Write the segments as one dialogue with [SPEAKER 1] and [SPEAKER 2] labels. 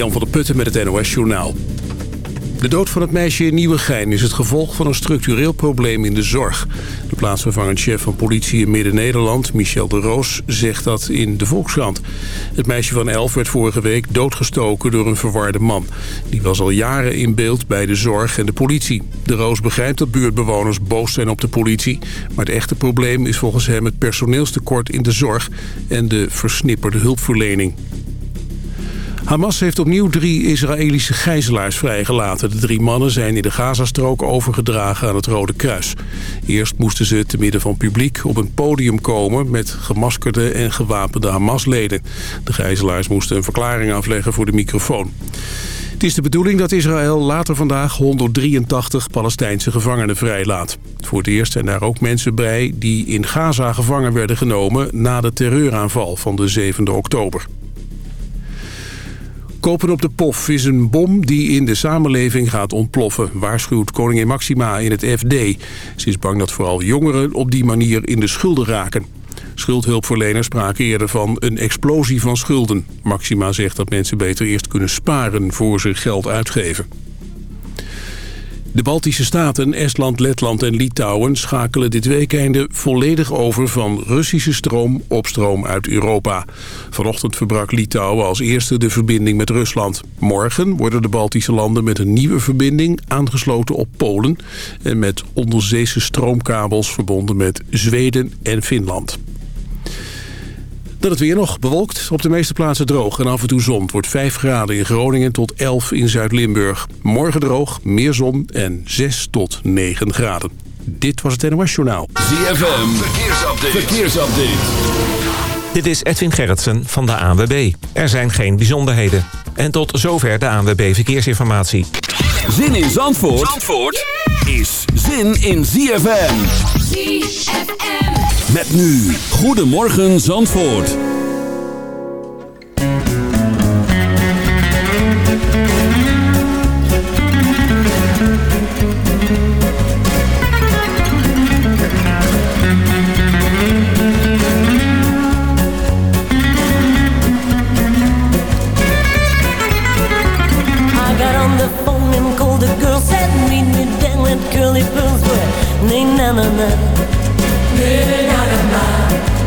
[SPEAKER 1] Jan van der Putten met het NOS Journaal. De dood van het meisje in Nieuwegein is het gevolg van een structureel probleem in de zorg. De plaatsvervangend chef van politie in Midden-Nederland, Michel de Roos, zegt dat in de Volkskrant. Het meisje van elf werd vorige week doodgestoken door een verwarde man. Die was al jaren in beeld bij de zorg en de politie. De Roos begrijpt dat buurtbewoners boos zijn op de politie. Maar het echte probleem is volgens hem het personeelstekort in de zorg en de versnipperde hulpverlening. Hamas heeft opnieuw drie Israëlische gijzelaars vrijgelaten. De drie mannen zijn in de Gazastrook overgedragen aan het Rode Kruis. Eerst moesten ze te midden van publiek op een podium komen... met gemaskerde en gewapende Hamas-leden. De gijzelaars moesten een verklaring afleggen voor de microfoon. Het is de bedoeling dat Israël later vandaag 183 Palestijnse gevangenen vrijlaat. Voor het eerst zijn daar ook mensen bij die in Gaza gevangen werden genomen... na de terreuraanval van de 7e oktober. Kopen op de pof is een bom die in de samenleving gaat ontploffen, waarschuwt koningin Maxima in het FD. Ze is bang dat vooral jongeren op die manier in de schulden raken. Schuldhulpverleners spraken eerder van een explosie van schulden. Maxima zegt dat mensen beter eerst kunnen sparen voor ze geld uitgeven. De Baltische Staten, Estland, Letland en Litouwen schakelen dit weekende volledig over van Russische stroom op stroom uit Europa. Vanochtend verbrak Litouwen als eerste de verbinding met Rusland. Morgen worden de Baltische landen met een nieuwe verbinding aangesloten op Polen en met onderzeese stroomkabels verbonden met Zweden en Finland. Dan het weer nog bewolkt, op de meeste plaatsen droog en af en toe zon. Het wordt 5 graden in Groningen tot 11 in Zuid-Limburg. Morgen droog, meer zon en 6 tot 9 graden. Dit was het NOS Journaal.
[SPEAKER 2] ZFM, verkeersupdate. verkeersupdate.
[SPEAKER 3] Dit is Edwin Gerritsen van de ANWB. Er zijn geen bijzonderheden. En tot zover de ANWB Verkeersinformatie.
[SPEAKER 2] Zin in Zandvoort, Zandvoort is zin in ZFM.
[SPEAKER 4] ZFM.
[SPEAKER 2] Met nu, Goedemorgen Zandvoort.
[SPEAKER 5] Girl, Curly Pearl's where nay na na na,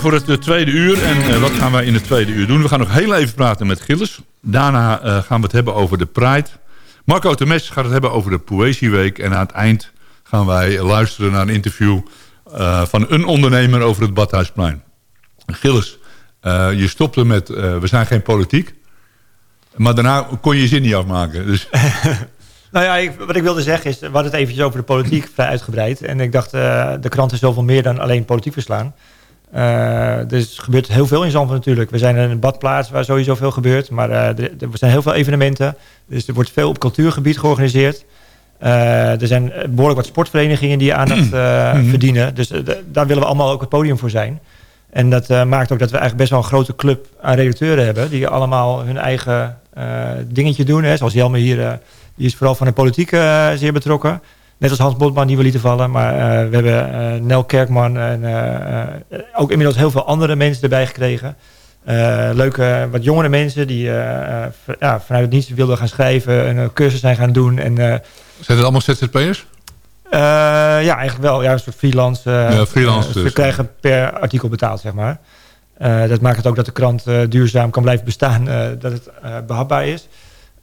[SPEAKER 6] Voor het eh, tweede uur. En uh, wat gaan wij in het tweede uur doen? We gaan nog heel even praten met Gilles. Daarna uh, gaan we het hebben over de Pride. Marco Temes gaat het hebben over de Poëzieweek. En aan het eind gaan wij luisteren naar een interview... van een ondernemer over het Badhuisplein. Gilles, je stopte met... we zijn geen politiek. Maar daarna kon je je zin niet afmaken. Dus...
[SPEAKER 7] Nou ja, wat ik wilde zeggen is, we hadden het eventjes over de politiek vrij uitgebreid. En ik dacht, de krant is zoveel meer dan alleen politiek verslaan. Uh, dus er gebeurt heel veel in Zandvoort natuurlijk. We zijn in een badplaats waar sowieso veel gebeurt. Maar uh, er, er, zijn heel veel evenementen. Dus er wordt veel op cultuurgebied georganiseerd. er zijn behoorlijk wat sportverenigingen die aandacht mhm. verdienen. Dus daar willen we allemaal ook het podium voor zijn. En dat maakt ook dat we eigenlijk best wel een grote club aan redacteuren hebben. Die allemaal hun eigen dingetje doen. Hè. Zoals Jelme hier die is vooral van de politiek zeer betrokken. Net als Hans Botman, die we lieten vallen. Maar uh, we hebben uh, Nel Kerkman en ook inmiddels heel veel andere mensen erbij gekregen. leuke, wat jongere mensen die ja, vanuit het dienst wilden gaan schrijven. Een cursus zijn gaan doen. En, zijn
[SPEAKER 6] het allemaal ZZP'ers?
[SPEAKER 7] ja, eigenlijk wel. Ja, een soort freelance. ja, freelance dus. Ze krijgen per artikel betaald, zeg maar. dat maakt het ook dat de krant duurzaam kan blijven bestaan. dat het behapbaar is.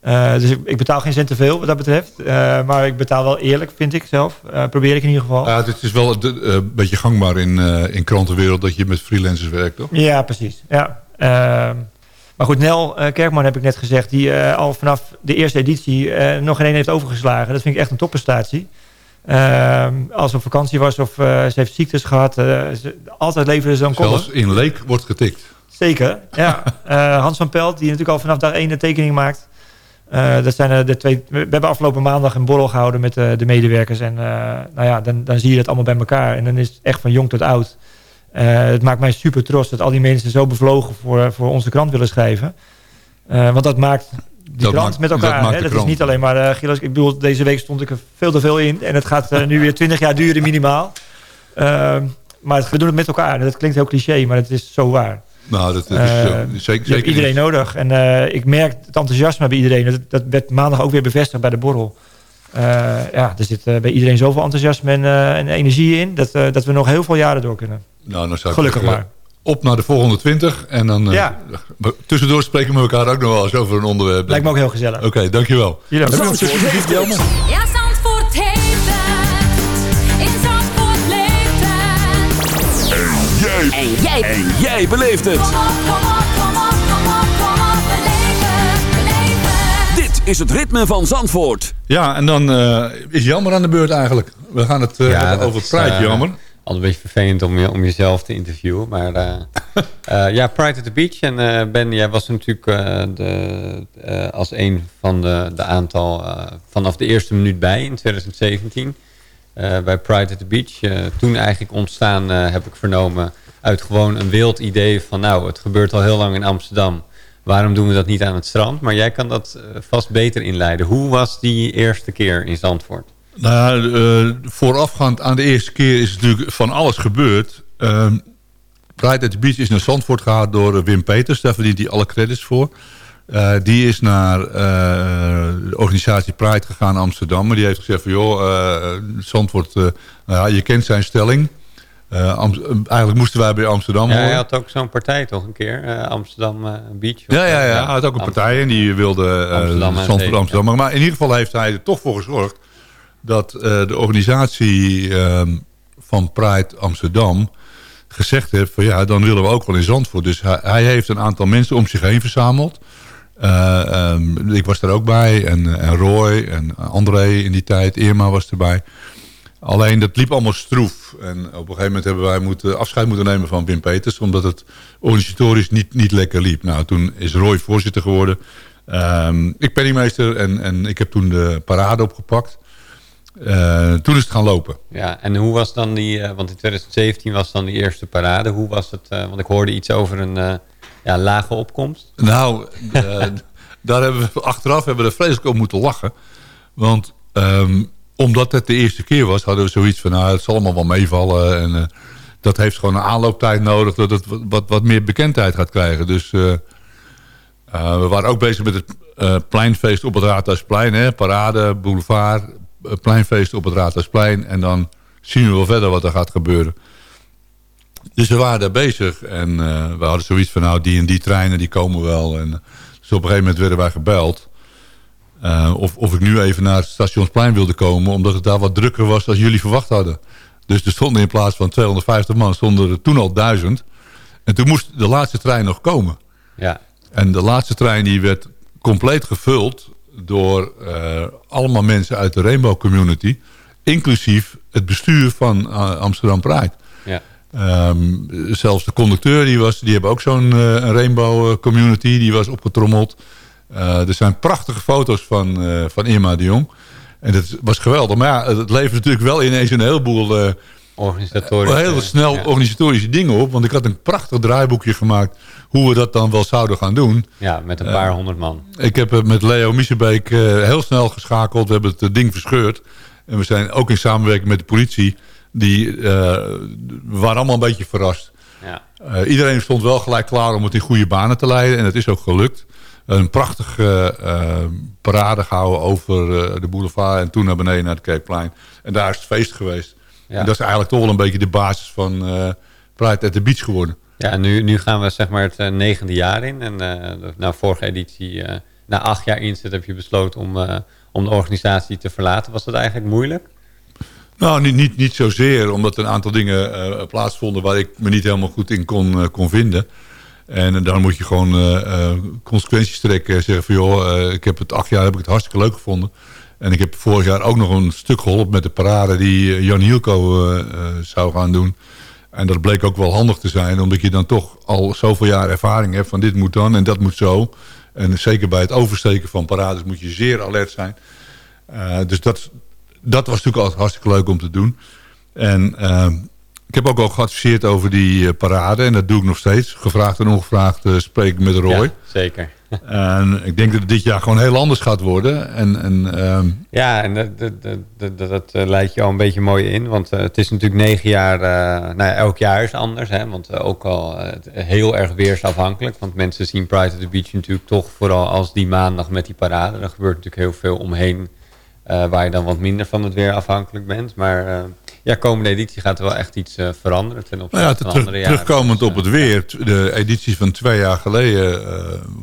[SPEAKER 7] Uh, dus ik, ik, betaal geen cent te veel wat dat betreft. Uh, maar ik betaal wel eerlijk, vind ik zelf. Uh, probeer ik in ieder geval.
[SPEAKER 6] Ja, het is wel een beetje gangbaar in, in krantenwereld dat je met freelancers werkt, toch?
[SPEAKER 7] Ja, precies. Ja. Ehm, maar goed, Nel Kerkman heb ik net gezegd... die al vanaf de eerste editie nog geen één heeft overgeslagen. Dat vind ik echt een topprestatie. Ehm, als ze op vakantie was of ze heeft ziektes gehad... Ze, altijd leveren ze een kolom.
[SPEAKER 6] Zelfs in Leek wordt getikt.
[SPEAKER 7] Zeker, ja. Hans van Pelt, die natuurlijk al vanaf dag één de tekening maakt... Uh, dat zijn de twee, we hebben afgelopen maandag een borrel gehouden met de, de medewerkers. En nou ja, dan, dan zie je dat allemaal bij elkaar. En dan is het echt van jong tot oud. Het maakt mij super trots dat al die mensen zo bevlogen voor, voor onze krant willen schrijven. want dat maakt die krant met elkaar. Dat, hè? dat is niet alleen maar... Gilles, ik bedoel, deze week stond ik er veel te veel in. En het gaat nu weer 20 jaar duren minimaal. maar we doen het met elkaar. Dat klinkt heel cliché, maar het is zo waar.
[SPEAKER 6] Nou, dat, dat is uh, zeker, zeker
[SPEAKER 7] iedereen nodig. En uh, ik merk het enthousiasme bij iedereen. Dat, dat werd maandag ook weer bevestigd bij de borrel. Uh, ja, er zit bij iedereen zoveel enthousiasme en, en energie in... Dat, dat we nog heel veel jaren door kunnen.
[SPEAKER 6] Nou, dan zou ik Gelukkig maar. Op naar de volgende 20 en dan ja. tussendoor spreken we elkaar ook nog wel eens over een onderwerp.
[SPEAKER 7] Lijkt me ook heel gezellig. Oké,
[SPEAKER 6] okay, dankjewel.
[SPEAKER 7] Jullie Ja,
[SPEAKER 2] En jij. En jij. Beleeft het. Kom op, kom op, kom op, kom op, kom op. Beleven, beleven. Dit is het ritme van Zandvoort.
[SPEAKER 6] Ja, en dan uh, is Jammer aan de beurt eigenlijk. We gaan het uh, ja, over Pride, uh, Jammer.
[SPEAKER 8] Altijd een beetje vervelend om, je, om jezelf te interviewen. Maar ja, Pride at the Beach. En Ben, jij was natuurlijk de, als een van de, de aantal vanaf de eerste minuut bij in 2017. bij Pride at the Beach. toen eigenlijk ontstaan, heb ik vernomen uit gewoon een wild idee van... nou, het gebeurt al heel lang in Amsterdam. Waarom doen we dat niet aan het strand? Maar jij kan dat eh, vast beter inleiden. Hoe was die eerste keer in Zandvoort?
[SPEAKER 6] Nou, uh, voorafgaand aan de eerste keer is natuurlijk van alles gebeurd. Uh, Pride at the Beach is naar Zandvoort gehaald door Wim Peters. Daar verdient hij alle credits voor. Die is naar de organisatie Pride gegaan in Amsterdam. Maar die heeft gezegd van joh, uh, Zandvoort, nou je kent zijn stelling. Uh, eigenlijk moesten wij bij Amsterdam
[SPEAKER 8] ja, Hij had ook zo'n partij toch een keer, uh, Amsterdam Beach.
[SPEAKER 6] Ja, ja, ja, hij had ook een partij en die wilde Amsterdam, Amsterdam, Amsterdam. Maar in ieder geval heeft hij er toch voor gezorgd dat de organisatie ehm, van Pride Amsterdam gezegd heeft van ja, dan willen we ook wel in Zandvoort. Dus hij, hij heeft een aantal mensen om zich heen verzameld. Um, ik was daar ook bij en, en Roy en André in die tijd, Irma was erbij. Alleen dat liep allemaal stroef. En op een gegeven moment hebben wij moeten, afscheid moeten nemen van Wim Peters. Omdat het organisatorisch niet, niet lekker liep. Nou, toen is Roy voorzitter geworden. Um, ik penningmeester en, en ik heb toen de parade opgepakt. Uh, toen is het gaan lopen.
[SPEAKER 8] Ja, en hoe was dan die, uh, want in 2017 was dan die eerste parade. Hoe was het, uh, want ik hoorde iets over een ja, lage opkomst.
[SPEAKER 6] Nou, daar hebben we achteraf hebben we er vreselijk op moeten lachen. Want um, omdat het de eerste keer was, hadden we zoiets van... nou, het zal allemaal wel meevallen. En uh, dat heeft gewoon een aanlooptijd nodig... dat het wat, wat meer bekendheid gaat krijgen. Dus uh, uh, we waren ook bezig met het pleinfeest op het Raadhuisplein. Hè? Parade, boulevard, pleinfeest op het Raadhuisplein. En dan zien we wel verder wat er gaat gebeuren. Dus we waren daar bezig en we hadden zoiets van... nou, die en die treinen, die komen wel. En, dus op een gegeven moment werden wij gebeld... of, of ik nu even naar het stationsplein wilde komen... omdat het daar wat drukker was dan jullie verwacht hadden. Dus er stonden in plaats van 250 man... stonden er toen al duizend. En toen moest de laatste trein nog komen.
[SPEAKER 8] Ja.
[SPEAKER 6] En de laatste trein die werd compleet gevuld door uh, allemaal mensen uit de Rainbow Community. Inclusief het bestuur van uh, Amsterdam Pride.
[SPEAKER 8] Ja.
[SPEAKER 6] Um, zelfs de conducteur, die, was, die hebben ook zo'n Rainbow Community. Die was opgetrommeld. Er zijn prachtige foto's van, van Irma de Jong. En dat was geweldig. Maar ja, het levert natuurlijk wel ineens een heleboel
[SPEAKER 8] organisatorische...
[SPEAKER 6] heel snel organisatorische dingen op. Want ik had een prachtig draaiboekje gemaakt... hoe we dat dan wel zouden gaan doen.
[SPEAKER 8] Ja, met een paar honderd man.
[SPEAKER 6] Ik heb met Leo Miesebeek heel snel geschakeld. We hebben het ding verscheurd. En we zijn ook in samenwerking met de politie... die uh, waren allemaal een beetje verrast.
[SPEAKER 8] Ja.
[SPEAKER 6] Uh, iedereen stond wel gelijk klaar om het in goede banen te leiden. En dat is ook gelukt. Een prachtige uh, parade gehouden over de boulevard... en toen naar beneden naar het Kerkplein. En daar is het feest geweest. Ja. En dat is eigenlijk toch wel een beetje de basis van Pride at the Beach geworden.
[SPEAKER 8] Ja, en nu, nu gaan we zeg maar het negende jaar in. En uh, na vorige editie, uh, na acht jaar inzet, heb je besloten om, uh, om de organisatie te verlaten. Was dat eigenlijk moeilijk?
[SPEAKER 6] Nou, niet, niet, niet zozeer, omdat er een aantal dingen plaatsvonden waar ik me niet helemaal goed in kon, kon vinden. En dan moet je gewoon consequenties trekken en zeggen van joh, ik heb het acht jaar heb ik het hartstikke leuk gevonden. En ik heb vorig jaar ook nog een stuk geholpen met de parade die Jan Hielko zou gaan doen. En dat bleek ook wel handig te zijn, omdat je dan toch al zoveel jaar ervaring hebt van dit moet dan en dat moet zo. En zeker bij het oversteken van parades moet je zeer alert zijn. Dus dat, dat was natuurlijk altijd hartstikke leuk om te doen. En ik heb ook al geadviseerd over die uh, parade. En dat doe ik nog steeds. Gevraagd en ongevraagd spreek ik met Roy.
[SPEAKER 8] Ja, zeker.
[SPEAKER 6] En ik denk dat het dit jaar gewoon heel anders gaat worden. En, en, uh...
[SPEAKER 8] Ja, en dat, dat, dat, dat, dat leidt je al een beetje mooi in. Want uh, het is natuurlijk negen jaar... Uh, nou ja, elk jaar is anders. Hè? Want ook al heel erg weersafhankelijk. Want mensen zien Pride at the Beach natuurlijk toch... vooral als die maandag met die parade. Er gebeurt natuurlijk heel veel omheen... waar je dan wat minder van het weer afhankelijk bent. Maar ja, komende editie gaat er wel echt iets uh, veranderen ten opzichte nou ja, van andere
[SPEAKER 6] jaren. Terugkomend dus, op het eh, weer. De editie van twee jaar geleden uh,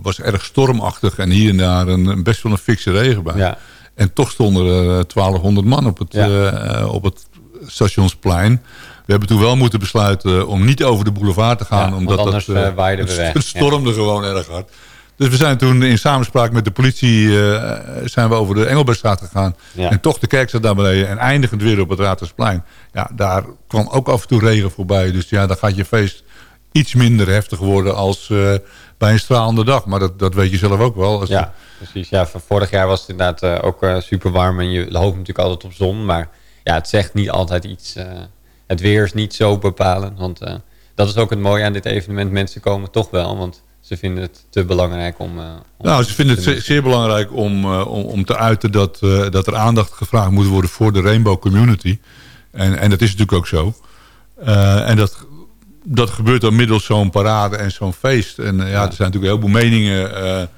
[SPEAKER 6] was erg stormachtig. En hier en daar een, best wel een fikse regen bij.
[SPEAKER 8] Ja.
[SPEAKER 6] En toch stonden er 1200 man op het, ja. op het stationsplein. We hebben toen wel moeten besluiten om niet over de boulevard te gaan.
[SPEAKER 8] Ja,
[SPEAKER 6] omdat
[SPEAKER 8] anders
[SPEAKER 6] dat,
[SPEAKER 8] waaiden we weg.
[SPEAKER 6] Het stormde gewoon erg hard. Dus we zijn toen in samenspraak met de politie uh, zijn we over de Engelbertstraat gegaan.
[SPEAKER 8] Ja.
[SPEAKER 6] En toch de kerkstraat naar beneden. En eindigend weer op het Raadhuisplein. Ja, daar kwam ook af en toe regen voorbij. Dus ja, dan gaat je feest iets minder heftig worden als uh, bij een stralende dag. Maar dat, dat weet je zelf ook wel. Als
[SPEAKER 8] ja, precies. Ja, vorig jaar was het inderdaad uh, ook super warm. En je hoopt natuurlijk altijd op zon. Maar ja, het zegt niet altijd iets. het weer is niet zo bepalend. Want dat is ook het mooie aan dit evenement. Mensen komen toch wel. Want ze vinden het te belangrijk om... Uh,
[SPEAKER 6] om nou, ze vinden het zeer belangrijk om, uh, om, om te uiten dat, uh, dat er aandacht gevraagd moet worden voor de rainbow community. En, en dat is natuurlijk ook zo. en dat, dat gebeurt dan middels zo'n parade en zo'n feest. En ja, ja, er zijn natuurlijk heel veel meningen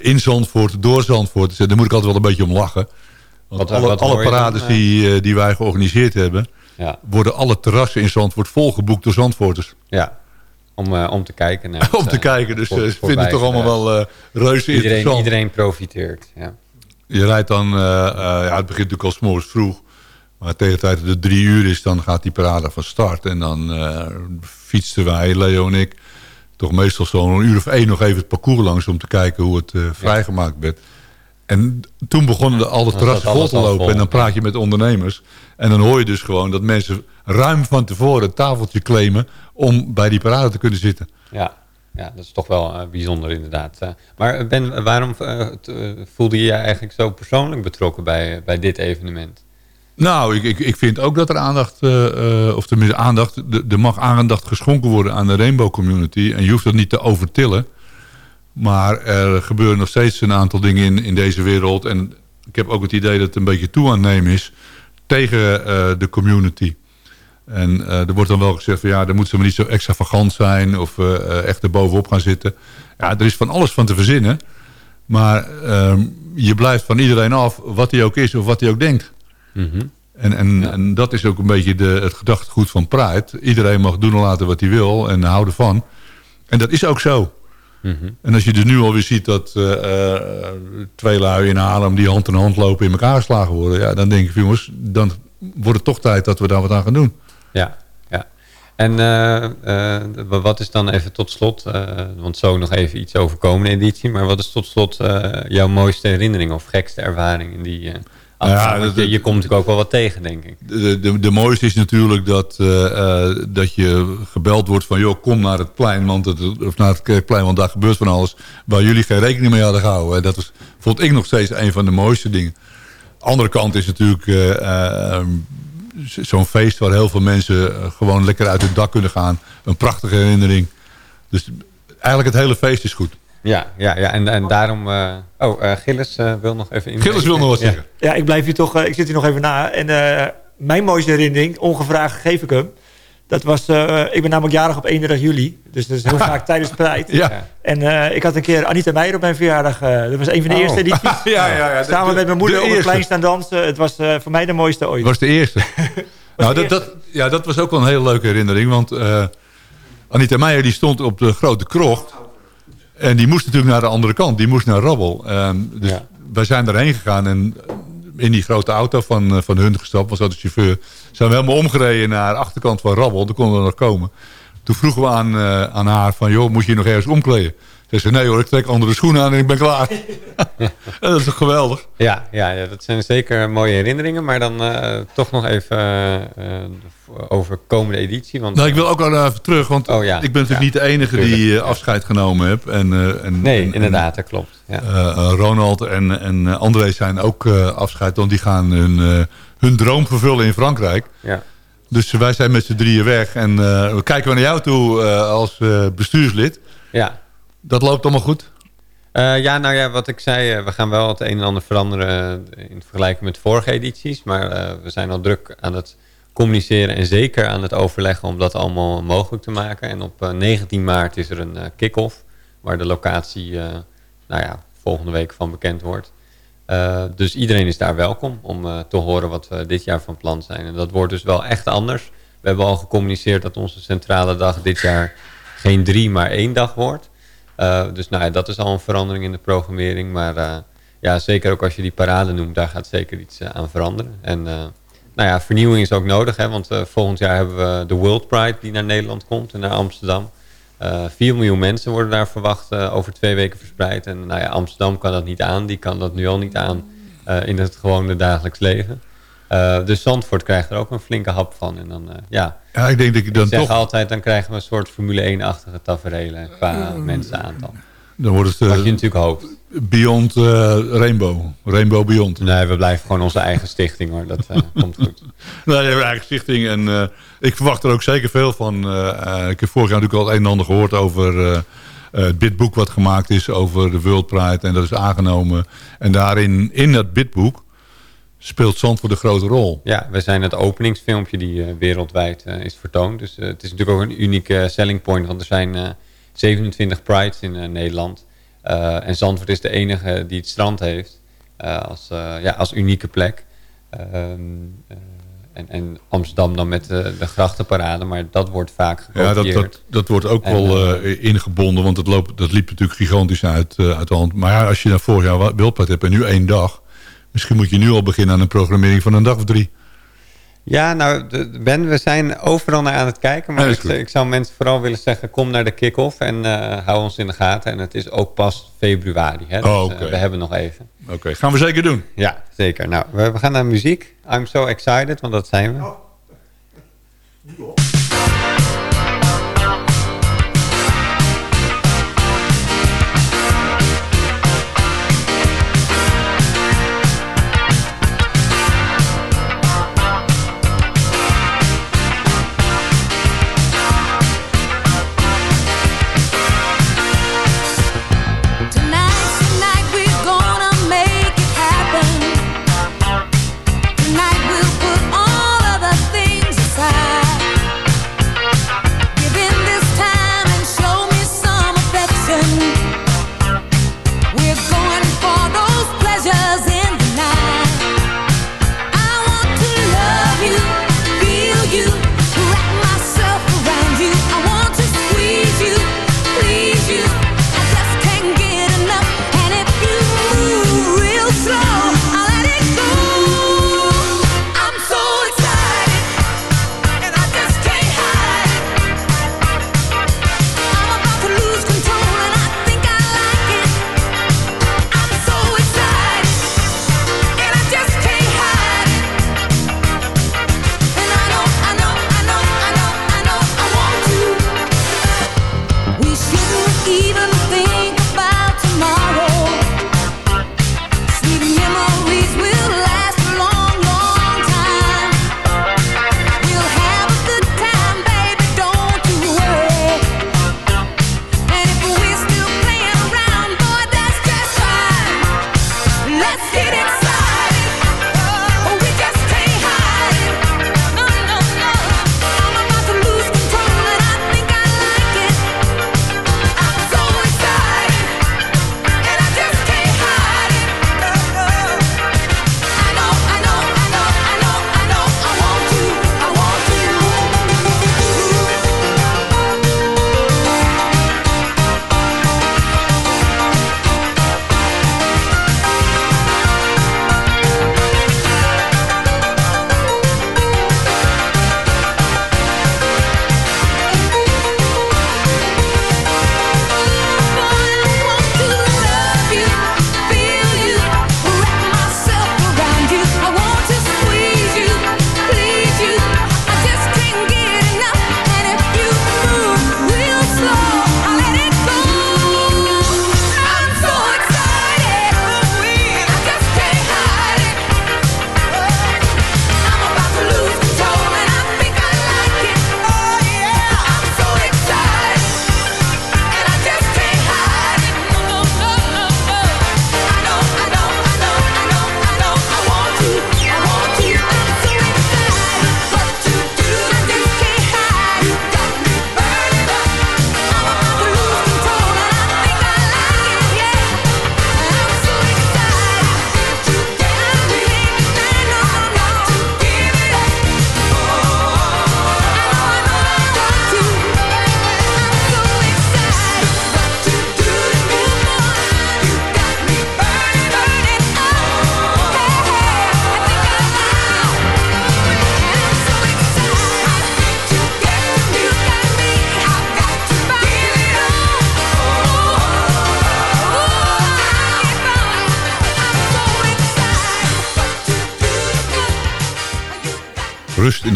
[SPEAKER 6] in Zandvoort, door Zandvoort. Dus daar moet ik altijd wel een beetje om lachen. Want wat, alle, wat alle parades die, die wij georganiseerd hebben...
[SPEAKER 8] Ja.
[SPEAKER 6] worden alle terrassen in Zandvoort volgeboekt door Zandvoorters.
[SPEAKER 8] Ja, om, uh, om te kijken. Naar
[SPEAKER 6] om te kijken, dus ze vinden het toch allemaal wel reuze
[SPEAKER 8] iedereen,
[SPEAKER 6] interessant.
[SPEAKER 8] Iedereen profiteert, ja.
[SPEAKER 6] Je rijdt dan, ja, het begint natuurlijk al s'morgens vroeg. Maar tegen de tijd dat het drie uur is, dan gaat die parade van start. En dan fietsten wij, Leo en ik, toch meestal zo'n uur of één nog even het parcours langs... om te kijken hoe het vrijgemaakt werd. En toen begonnen de, al de terrassen vol te lopen. En dan praat je met ondernemers. En dan hoor je dus gewoon dat mensen ruim van tevoren een tafeltje claimen... om bij die parade te kunnen zitten.
[SPEAKER 8] Ja, ja dat is toch wel uh, bijzonder inderdaad. Uh, maar Ben, waarom uh, voelde je je eigenlijk zo persoonlijk betrokken bij, bij dit evenement?
[SPEAKER 6] Nou, ik, ik, ik vind ook dat er aandacht, of tenminste aandacht... er mag aandacht geschonken worden aan de Rainbow Community. En je hoeft dat niet te overtillen... Maar er gebeuren nog steeds een aantal dingen in, in deze wereld. En ik heb ook het idee dat het een beetje toe aan het nemen is tegen de community. En uh, er wordt dan wel gezegd van ja, dan moeten ze maar niet zo extravagant zijn of uh, echt er bovenop gaan zitten. Ja, er is van alles van te verzinnen. Maar ehm, je blijft van iedereen af, wat hij ook is of wat hij ook denkt.
[SPEAKER 8] Mm -hmm.
[SPEAKER 6] En, en, en dat is ook een beetje de, het gedachtegoed van Pride. Iedereen mag doen en laten wat hij wil en houden van. En dat is ook zo. Mhm. En als je dus nu alweer ziet dat twee lui in Haarlem... die hand in hand lopen in elkaar geslagen worden... Ja, dan denk ik, jongens, dan wordt het toch tijd dat we daar wat aan gaan doen.
[SPEAKER 8] Ja, ja. En uh, wat is dan even tot slot... want zo nog even iets over komende editie... maar wat is tot slot jouw mooiste herinnering of gekste ervaring in die ja, je, je, komt natuurlijk ook wel wat tegen, denk ik.
[SPEAKER 6] De, de, de mooiste is natuurlijk dat, uh, dat je gebeld wordt van... joh, kom naar het plein, want het, of naar het plein, want daar gebeurt van alles... waar jullie geen rekening mee hadden gehouden. Dat was, vond ik nog steeds een van de mooiste dingen. Andere kant is natuurlijk uh, zo'n feest... waar heel veel mensen gewoon lekker uit het dak kunnen gaan. Een prachtige herinnering. Dus eigenlijk het hele feest is goed.
[SPEAKER 8] Ja, ja, ja. En, en daarom... Uh, oh, uh, Gilles uh, wil nog even in.
[SPEAKER 6] Gilles wil nog wat zeggen.
[SPEAKER 7] Ja, ik blijf hier toch... ik zit hier nog even na. En mijn mooiste herinnering, ongevraagd geef ik hem. Dat was... ik ben namelijk jarig op 31 juli. Dus dat is heel vaak tijdens Pride. Ja. En ik had een keer Anita Meijer op mijn verjaardag. dat was een van de oh. eerste edities. ja, ja, ja. Samen met mijn moeder op het plein staan dansen. Het was voor mij de mooiste ooit.
[SPEAKER 6] was de eerste. nou, dat, dat, ja, dat was ook wel een hele leuke herinnering. Want Anita Meijer die stond op de grote krocht... En die moest natuurlijk naar de andere kant. Die moest naar Rabbel. Ehm, dus wij zijn erheen gegaan en in die grote auto van, uh, van hun gestapt. Was dat de chauffeur. Zijn we helemaal omgereden naar de achterkant van Rabbel. Daar konden we nog komen. Toen vroegen we aan, uh, aan haar van... joh, moet je nog ergens omkleden? Ze zei, nee hoor, ik trek andere schoenen aan en ik ben klaar. dat is toch geweldig?
[SPEAKER 8] Ja, ja, ja, dat zijn zeker mooie herinneringen. Maar dan uh, toch nog even over komende editie? Want,
[SPEAKER 6] nou, ik wil ook al even terug, want oh, ja. ik ben natuurlijk niet de enige die uh, afscheid genomen heb. En, uh, en,
[SPEAKER 8] nee, inderdaad, dat klopt.
[SPEAKER 6] Uh, Ronald en, en André zijn ook afscheid, want die gaan hun, hun droom vervullen in Frankrijk. Ja. Dus wij zijn met z'n drieën weg en we kijken we naar jou toe als bestuurslid. Ja. Dat loopt allemaal goed?
[SPEAKER 8] ja, nou ja, wat ik zei, we gaan wel het een en ander veranderen in vergelijking met vorige edities. Maar we zijn al druk aan het communiceren en zeker aan het overleggen om dat allemaal mogelijk te maken. En op 19 eh, maart is er een kick-off waar de locatie nou ja, volgende week van bekend wordt. dus iedereen is daar welkom om te horen wat we dit jaar van plan zijn. En dat wordt dus wel echt anders. We hebben al gecommuniceerd dat onze centrale dag dit jaar geen drie, maar één dag wordt. Dus nou ja, dat is al een verandering in de programmering. Maar ja, zeker ook als je die parade noemt, daar gaat zeker iets aan veranderen. En nou ja, vernieuwing is ook nodig. Hè, want volgend jaar hebben we de World Pride die naar Nederland komt en naar Amsterdam. Uh, eh, 4 miljoen mensen worden daar verwacht over twee weken verspreid. En nou ja, Amsterdam kan dat niet aan. Die kan dat nu al niet aan in het gewone dagelijks leven. Dus Zandvoort krijgt er ook een flinke hap van. En dan, ja,
[SPEAKER 6] ja, ik denk dat ik dan
[SPEAKER 8] zeg
[SPEAKER 6] toch...
[SPEAKER 8] altijd, dan krijgen we een soort Formule 1-achtige tafereelen qua mensenaantal.
[SPEAKER 6] Dan wordt het,
[SPEAKER 8] Wat je natuurlijk hoopt.
[SPEAKER 6] Beyond uh, Rainbow. Rainbow Beyond.
[SPEAKER 8] Nee, we blijven gewoon onze eigen stichting hoor. Dat uh, komt goed.
[SPEAKER 6] Nee, we hebben eigen stichting. En uh, ik verwacht er ook zeker veel van. ik heb vorig jaar natuurlijk al het een en ander gehoord over het bidboek wat gemaakt is over de World Pride. En dat is aangenomen. En daarin, in dat bidboek, speelt Zandvoort een grote rol.
[SPEAKER 8] Ja, we zijn het openingsfilmpje die wereldwijd is vertoond. Dus het is natuurlijk ook een unieke selling point. Want er zijn 27 Prides in Nederland. En Zandvoort is de enige die het strand heeft als, ja, als unieke plek. Ehm, en, en, Amsterdam dan met de, de, grachtenparade, maar dat wordt vaak gekopieerd.
[SPEAKER 6] Ja, dat, dat, dat wordt ook wel ingebonden, want het loopt, dat liep natuurlijk gigantisch uit, uit de hand. Maar ja, als je dan vorig jaar Wildpad hebt en nu één dag... misschien moet je nu al beginnen aan een programmering van een dag of drie.
[SPEAKER 8] Ja, nou, Ben, we zijn overal naar aan het kijken. Maar ik, ik, zou mensen vooral willen zeggen, kom naar de kick-off en uh, hou ons in de gaten. En het is ook pas februari, hè, dus oh, uh, we hebben nog even.
[SPEAKER 6] Oké, gaan we zeker doen.
[SPEAKER 8] Ja, zeker. Nou, we, we, gaan naar muziek. I'm so excited, want dat zijn we. Oh.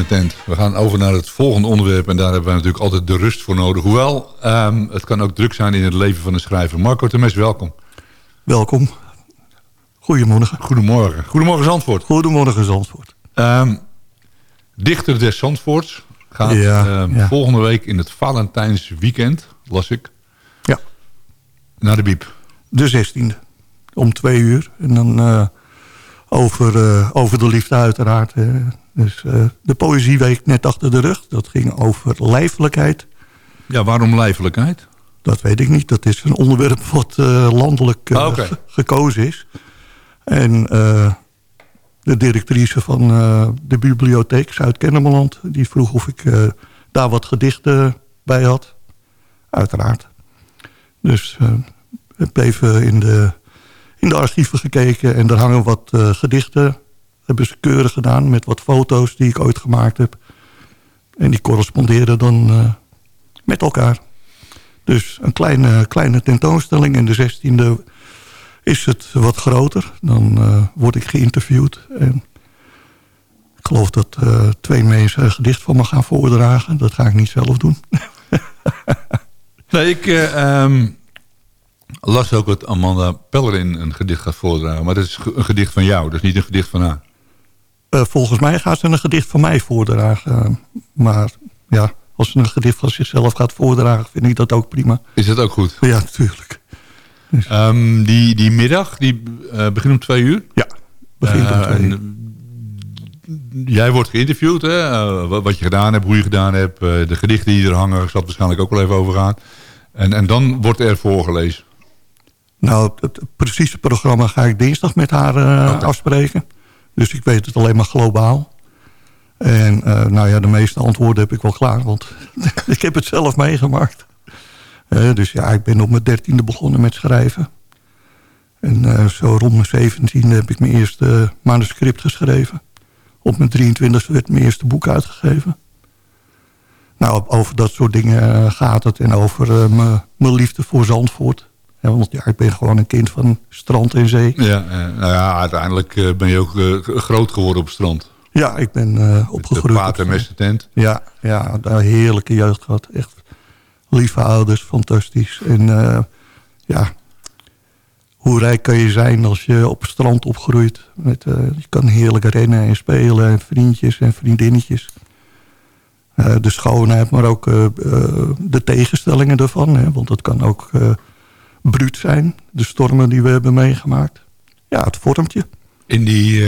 [SPEAKER 6] Tent. We gaan over naar het volgende onderwerp en daar hebben we natuurlijk altijd de rust voor nodig. Hoewel, um, het kan ook druk zijn in het leven van een schrijver. Marco Temes, welkom.
[SPEAKER 9] Welkom. Goedemorgen.
[SPEAKER 6] Goedemorgen. Goedemorgen Zandvoort.
[SPEAKER 9] Goedemorgen Zandvoort.
[SPEAKER 6] Um, Dichter des Zandvoorts gaat ja, um, ja. volgende week in het Valentijnsweekend, las ik,
[SPEAKER 9] ja.
[SPEAKER 6] naar de Biep.
[SPEAKER 9] De 16e, om twee uur. En dan uh, over, uh, over de liefde uiteraard. Uh, dus de Poëzieweek net achter de rug. Dat ging over lijfelijkheid.
[SPEAKER 6] Ja, waarom lijfelijkheid?
[SPEAKER 9] Dat weet ik niet. Dat is een onderwerp wat landelijk
[SPEAKER 6] ah, okay.
[SPEAKER 9] gekozen is. En de directrice van uh, de bibliotheek Zuid-Kennemerland... die vroeg of ik uh, daar wat gedichten bij had. Uiteraard. Dus uh, ik heb even in de, in de archieven gekeken... en er hangen wat gedichten. Hebben ze keurig gedaan met wat foto's die ik ooit gemaakt heb. En die corresponderen dan met elkaar. Dus een kleine, kleine tentoonstelling. En de 16e is het wat groter. Dan uh, word ik geïnterviewd. En ik geloof dat uh, twee mensen een gedicht van me gaan voordragen. Dat ga ik niet zelf doen.
[SPEAKER 6] nee, ik uh, um, las ook dat Amanda Pellerin een gedicht gaat voordragen. Maar dat is een gedicht van jou, dus niet een gedicht van haar.
[SPEAKER 9] Volgens mij gaat ze een gedicht van mij voordragen. Maar ja, als ze een gedicht van zichzelf gaat voordragen... vind ik dat ook prima.
[SPEAKER 6] Is dat ook goed?
[SPEAKER 9] Ja, natuurlijk.
[SPEAKER 6] Um, die, die middag, die uh, begint om twee uur?
[SPEAKER 9] Ja, begint om twee uur.
[SPEAKER 6] Jij wordt geïnterviewd, hè? Wat je gedaan hebt, hoe je gedaan hebt. De gedichten die er hangen, zal het waarschijnlijk ook wel even over gaan. En, en dan wordt er voorgelezen.
[SPEAKER 9] Nou, het precieze programma ga ik dinsdag met haar okay. afspreken. Dus ik weet het alleen maar globaal. En nou ja, de meeste antwoorden heb ik wel klaar, want ik heb het zelf meegemaakt. Uh, dus ja, ik ben op mijn dertiende begonnen met schrijven. En uh, zo rond mijn zeventiende heb ik mijn eerste manuscript geschreven. Op mijn 23e werd mijn eerste boek uitgegeven. Nou, over dat soort dingen gaat het. En over mijn liefde voor Zandvoort. Want ja, ik ben gewoon een kind van strand en zee.
[SPEAKER 6] Ja, nou ja, uiteindelijk ben je ook groot geworden op het strand.
[SPEAKER 9] Ja, ik ben opgegroeid.
[SPEAKER 6] De paard en met de tent.
[SPEAKER 9] Ja, ja, daar heerlijke jeugd gehad. Echt lieve ouders, fantastisch. En uh, ja, hoe rijk kan je zijn als je op het strand opgroeit. Met, uh, je kan heerlijk rennen en spelen en vriendjes en vriendinnetjes. De schoonheid, maar ook de tegenstellingen ervan. Hè, want dat kan ook bruut zijn. De stormen die we hebben meegemaakt. Ja, het vormt je.
[SPEAKER 6] In die,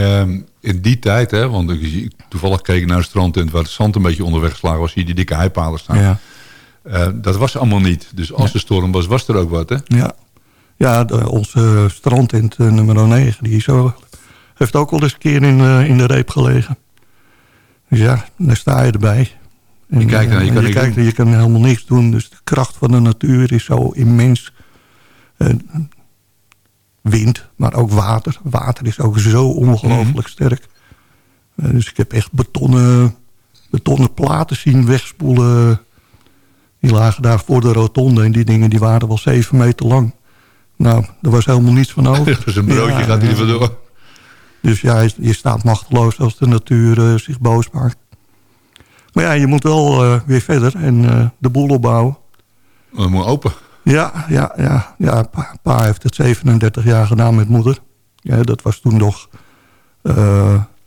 [SPEAKER 6] in die tijd, hè, want ik toevallig keek naar een strandtent... waar het zand een beetje onderweg geslagen was... zie je die dikke heipalen staan. Ja. Uh, dat was allemaal niet. Dus als er storm was, was er ook wat, hè?
[SPEAKER 9] Ja, ja de, onze strandtent uh, nummer 9, die zo, heeft ook al eens een keer in, uh, in de reep gelegen. Dus ja, daar sta je erbij.
[SPEAKER 6] En, je kijkt naar, je kan,
[SPEAKER 9] je, kijkt, je kan helemaal niks doen. Dus de kracht van de natuur is zo immens. Wind, maar ook water. Water is ook zo ongelooflijk mm -hmm. sterk. dus ik heb echt betonnen, betonnen platen zien wegspoelen die lagen daar voor de rotonde en die dingen die waren wel zeven meter lang. Nou, er was helemaal niets van over.
[SPEAKER 6] dus een broodje ja, gaat hier vandoor.
[SPEAKER 9] Dus ja, je, staat machteloos als de natuur uh, zich boos maakt. Maar ja, je moet wel uh, weer verder en uh, de boel opbouwen.
[SPEAKER 6] Dat moet open.
[SPEAKER 9] Ja, ja, ja. ja pa, pa, heeft het 37 jaar gedaan met moeder. Ja, dat was toen nog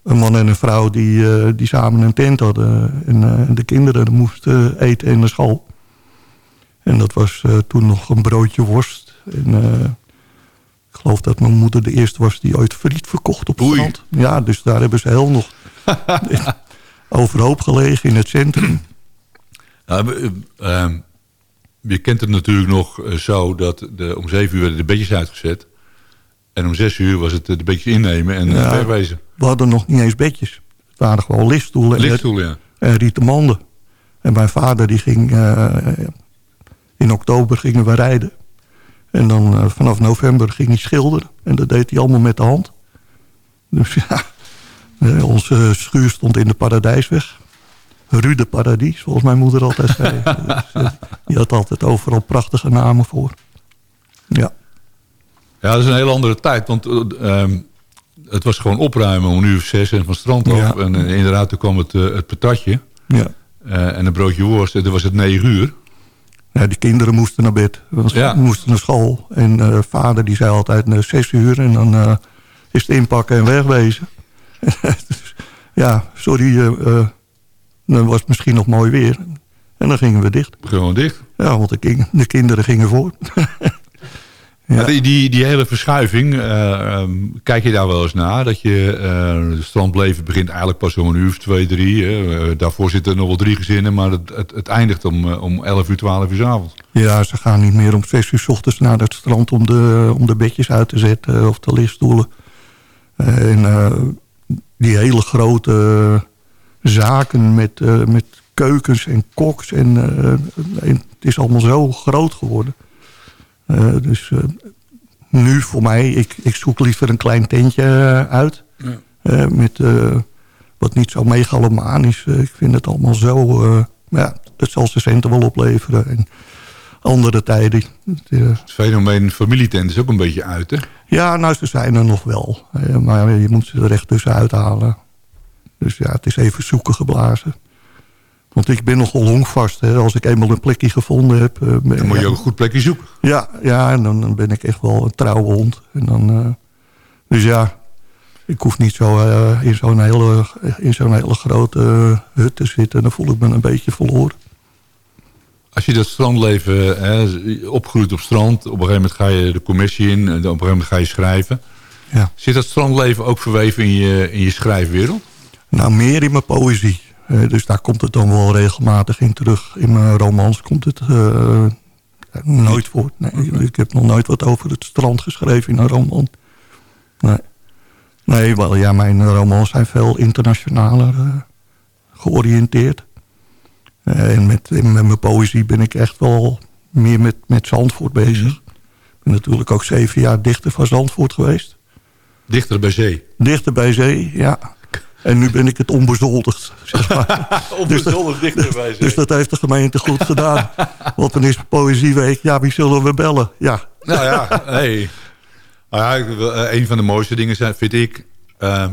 [SPEAKER 9] een man en een vrouw die, die samen een tent hadden. En de kinderen moesten eten in de school. En dat was toen nog een broodje worst. En, ik geloof dat mijn moeder de eerste was die ooit friet verkocht op het strand. Ja, dus daar hebben ze heel nog overhoop gelegen in het centrum.
[SPEAKER 6] Ja, uh, je kent het natuurlijk nog eh, zo dat de, om zeven uur werden de bedjes uitgezet. En om zes uur was het de bedjes innemen en ja, wegwezen.
[SPEAKER 9] We hadden nog niet eens bedjes. Het waren gewoon lichtstoelen.
[SPEAKER 6] Lichtstoelen, ja.
[SPEAKER 9] En rieten manden. En mijn vader die ging in oktober gingen we rijden. En dan uh, vanaf november ging hij schilderen. En dat deed hij allemaal met de hand. Dus ja, onze schuur stond in de Paradijsweg. Rude Paradies, volgens mijn moeder altijd zei. dus, uh, die had altijd overal prachtige namen voor. Ja.
[SPEAKER 6] Ja, dat is een hele andere tijd. Want ehm, het was gewoon opruimen om nu of zes en van strand af. En inderdaad, toen kwam het, het patatje.
[SPEAKER 9] Ja.
[SPEAKER 6] en een broodje worst. En toen was het negen uur.
[SPEAKER 9] Ja, die kinderen moesten naar bed. Ja. moesten naar school. En vader die zei altijd zes uur. En dan is het inpakken en wegwezen. dus, ja, sorry. Dan was het misschien nog mooi weer. En dan gingen we dicht.
[SPEAKER 6] Gewoon dicht?
[SPEAKER 9] Ja, want de, de kinderen gingen voor.
[SPEAKER 6] ja. die, die, die, hele verschuiving, uh, um, kijk je daar wel eens naar? Dat je, uh, de strandleven begint eigenlijk pas om een uur of twee, drie. Uh, daarvoor zitten er nog wel drie gezinnen, maar het, het, het eindigt om, om 11 uur, 12 uur s avonds.
[SPEAKER 9] Ja, ze gaan niet meer om zes uur s ochtends naar het strand om de, om de bedjes uit te zetten of de lichtstoelen. en die hele grote zaken met, met keukens en koks. En, uh, het is allemaal zo groot geworden. Dus nu voor mij, ik, ik zoek liever een klein tentje uit. Ja. met wat niet zo megalomaan is. ik vind het allemaal zo... ja, het zal zijn centen wel opleveren. En andere tijden.
[SPEAKER 6] Het fenomeen familietent is ook een beetje uit, hè?
[SPEAKER 9] Ja, nou, ze zijn er nog wel. maar je moet ze er echt tussenuit halen. Dus ja, het is even zoeken geblazen. Want ik ben nogal longvast. Hè. Als ik eenmaal een plekje gevonden heb... Uh,
[SPEAKER 6] dan moet je ook een goed plekje zoeken.
[SPEAKER 9] Ja, ja en dan, dan ben ik echt wel een trouwe hond. En dan, uh, dus ja, ik hoef niet zo uh, in zo'n hele, in zo'n hele grote hut te zitten. Dan voel ik me een beetje verloren.
[SPEAKER 6] Als je dat strandleven hè, opgroeit op strand... op een gegeven moment ga je de commissie in... en op een gegeven moment ga je schrijven. Ja. Zit dat strandleven ook verweven in je, in je schrijfwereld?
[SPEAKER 9] Nou, meer in mijn poëzie. Eh, dus daar komt het dan wel regelmatig in terug. In mijn romans komt het uh, nooit voor. Nee, ik heb nog nooit wat over het strand geschreven in een roman. Nee, nee wel, ja, mijn romans zijn veel internationaler uh, georiënteerd. en met, in, met mijn poëzie ben ik echt wel meer met, met Zandvoort bezig. Mhm. Ik ben natuurlijk ook zeven jaar dichter van Zandvoort geweest.
[SPEAKER 6] Dichter bij zee?
[SPEAKER 9] Dichter bij zee, ja. En nu ben ik het onbezoldigd. Zeg maar.
[SPEAKER 6] onbezoldigd dus, dichterbij.
[SPEAKER 9] Dus dat heeft de gemeente goed gedaan. Want dan is Poëzieweek, ja, wie zullen we bellen? Ja.
[SPEAKER 6] Nou ja, hey. Nou ja, eh, een van de mooiste dingen zijn, vind ik uh,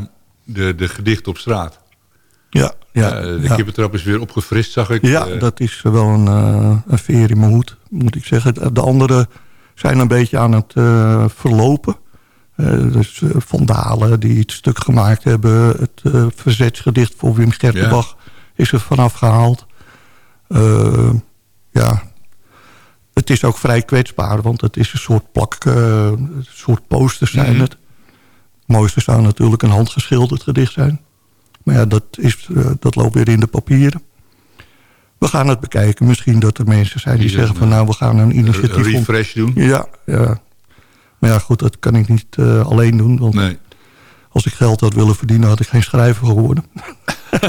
[SPEAKER 6] de, de gedichten op straat.
[SPEAKER 9] Ja, ja.
[SPEAKER 6] Uh, de ja. kippentrap is weer opgefrist, zag ik.
[SPEAKER 9] Ja, uh, dat is wel een, een veer in mijn hoed, moet ik zeggen. De andere zijn een beetje aan het verlopen. Uh, dus uh, Vandalen die het stuk gemaakt hebben. Het uh, verzetsgedicht voor Wim Gertenbach is er vanaf gehaald. ja, het is ook vrij kwetsbaar, want het is een soort plak, een soort posters zijn mhm. het. Het mooiste zou natuurlijk een handgeschilderd gedicht zijn. Maar ja, dat, is, dat loopt weer in de papieren. We gaan het bekijken. Misschien dat er mensen zijn die, zeggen van nou, we gaan een initiatief...
[SPEAKER 6] Een refresh doen?
[SPEAKER 9] Ja, ja. Maar ja, goed, dat kan ik niet uh, alleen doen. Want nee. als ik geld had willen verdienen, had ik geen schrijver geworden.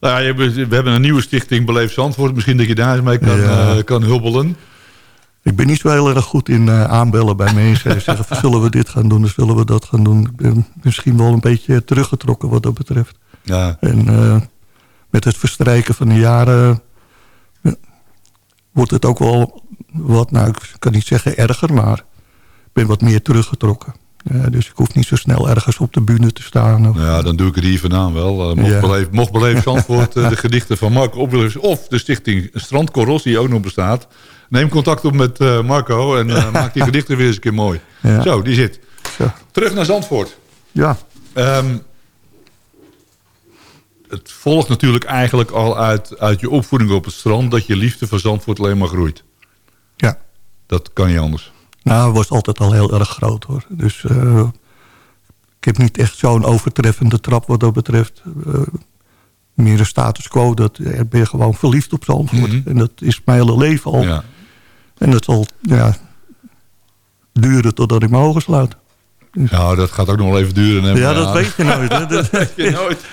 [SPEAKER 6] nou, ja, we hebben een nieuwe stichting Beleef Zandvoort. Misschien dat je daar mee kan, ja. uh, kan hubbelen.
[SPEAKER 9] Ik ben niet zo heel erg goed in uh, aanbellen bij mensen. zeggen, zullen we dit gaan doen, of zullen we dat gaan doen. Ik ben misschien wel een beetje teruggetrokken wat dat betreft. Ja. En met het verstrijken van de jaren... wordt het ook wel wat, nou ik kan niet zeggen erger, maar ik ben wat meer teruggetrokken. dus ik hoef niet zo snel ergens op de bühne te staan.
[SPEAKER 6] Of, ja, dan doe ik het hier vandaan wel. Uh, mocht, ja. beleef, mocht Beleef Zandvoort uh, de gedichten van Marco Opwillers... of de stichting Strandkorrels, die ook nog bestaat... neem contact op met uh, Marco en maak die gedichten weer eens een keer mooi. Ja. Zo, die zit. Zo. Terug naar Zandvoort.
[SPEAKER 9] Ja.
[SPEAKER 6] Um, het volgt natuurlijk eigenlijk al uit, uit je opvoeding op het strand... dat je liefde voor Zandvoort alleen maar groeit.
[SPEAKER 9] Ja.
[SPEAKER 6] Dat kan je anders.
[SPEAKER 9] Nou, het was altijd al heel erg groot hoor. Dus uh, ik heb niet echt zo'n overtreffende trap wat dat betreft. Uh, meer een status quo, dat uh, ben je gewoon verliefd op Zandvoort. Mm -hmm. En dat is mijn hele leven al. Ja. En dat zal ja, duren totdat ik mijn ogen sluit.
[SPEAKER 6] Dus. Nou, dat gaat ook nog wel even duren. Hè?
[SPEAKER 9] Ja, dat weet je nooit. Hè? dat weet je nooit.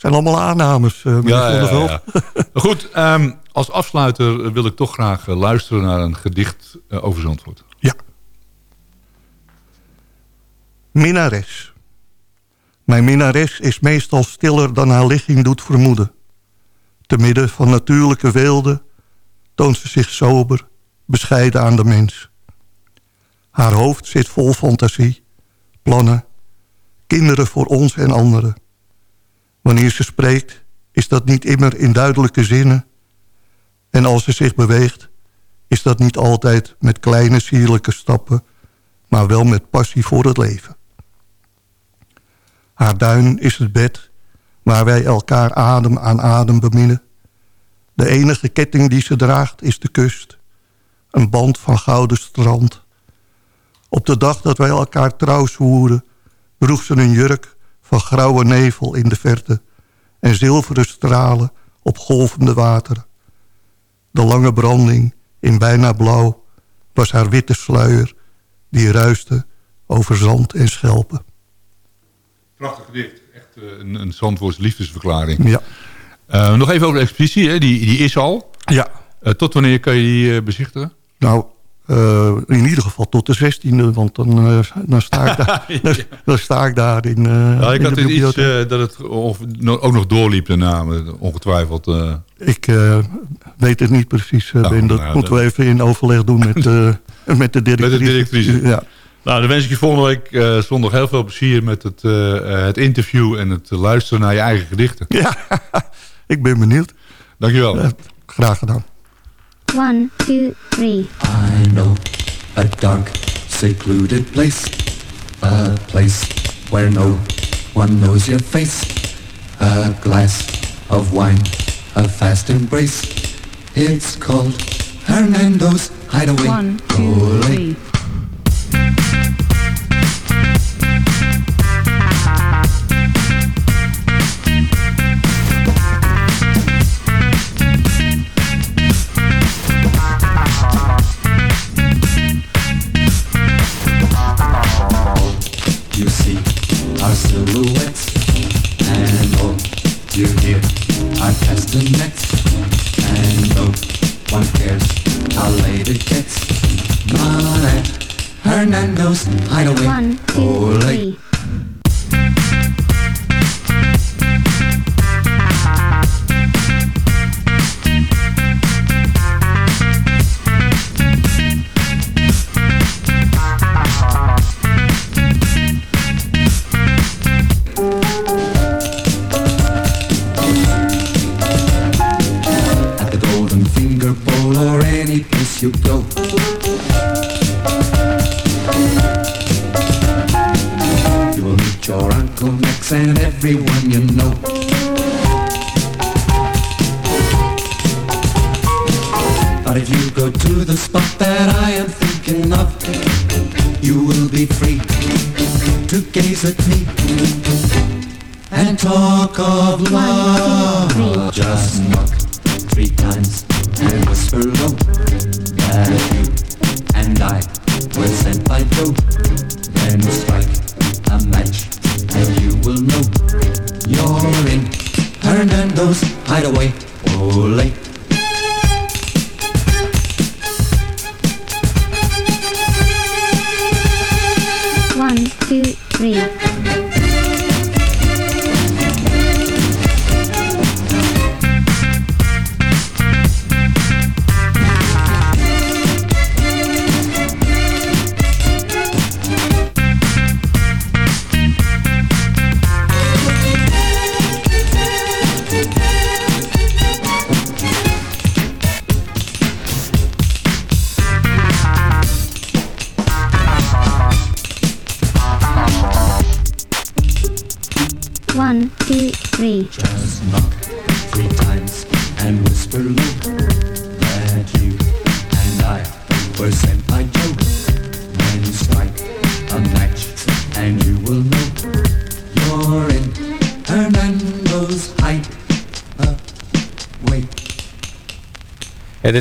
[SPEAKER 9] Zijn allemaal aannames. Uh, ja, ja, ja.
[SPEAKER 6] Goed, um, als afsluiter wil ik toch graag uh, luisteren naar een gedicht uh, over Zandvoort.
[SPEAKER 9] Ja. Minares. Mijn minares is meestal stiller dan haar ligging doet vermoeden. Te midden van natuurlijke weelde toont ze zich sober, bescheiden aan de mens. Haar hoofd zit vol fantasie, plannen, kinderen voor ons en anderen. Wanneer ze spreekt, is dat niet immer in duidelijke zinnen. En als ze zich beweegt, is dat niet altijd met kleine sierlijke stappen... maar wel met passie voor het leven. Haar duin is het bed waar wij elkaar adem aan adem beminnen. De enige ketting die ze draagt is de kust. Een band van gouden strand. Op de dag dat wij elkaar trouw zwoeren... droeg ze een jurk van grauwe nevel in de verte... en zilveren stralen op golvende wateren. De lange branding in bijna blauw was haar witte sluier... die ruiste over zand en schelpen.
[SPEAKER 6] Prachtig gedicht. Echt uh, een, een Zandvoorts liefdesverklaring.
[SPEAKER 9] Ja.
[SPEAKER 6] Uh, nog even over de expositie. Hè? Die, die is al.
[SPEAKER 9] Ja.
[SPEAKER 6] Uh, tot wanneer kan je die bezichtigen?
[SPEAKER 9] Nou, in ieder geval tot de 16e, want dan, dan, sta, ik daar, dan, dan, sta ik daar in,
[SPEAKER 6] ja, ik
[SPEAKER 9] in
[SPEAKER 6] had
[SPEAKER 9] de
[SPEAKER 6] iets dat het ook nog doorliep daarna, ongetwijfeld.
[SPEAKER 9] Ik weet het niet precies, Ben. Oh, dat nou, moeten we even in overleg doen met, met de directrice.
[SPEAKER 6] Met de directrice.
[SPEAKER 9] Ja.
[SPEAKER 6] Nou, dan wens ik je volgende week zondag heel veel plezier met het, het interview en het luisteren naar je eigen gedichten.
[SPEAKER 9] Ja, ik ben benieuwd.
[SPEAKER 6] Dankjewel.
[SPEAKER 9] Graag gedaan.
[SPEAKER 10] One, two, three.
[SPEAKER 11] I know a dark, secluded place. A place where no one knows your face. A glass of wine, a fast embrace. It's called Hernando's Hideaway.
[SPEAKER 10] One, two, three.
[SPEAKER 11] Silhouettes. And all you hear are castanets And no one cares how late it gets. At Hernando's hideaway.
[SPEAKER 10] One, two, three.
[SPEAKER 11] You go. You will meet your Uncle Max and everyone you know. But if you go to the spot that I am thinking of You will be free to gaze at me and talk of love. Just knock three times and whisper low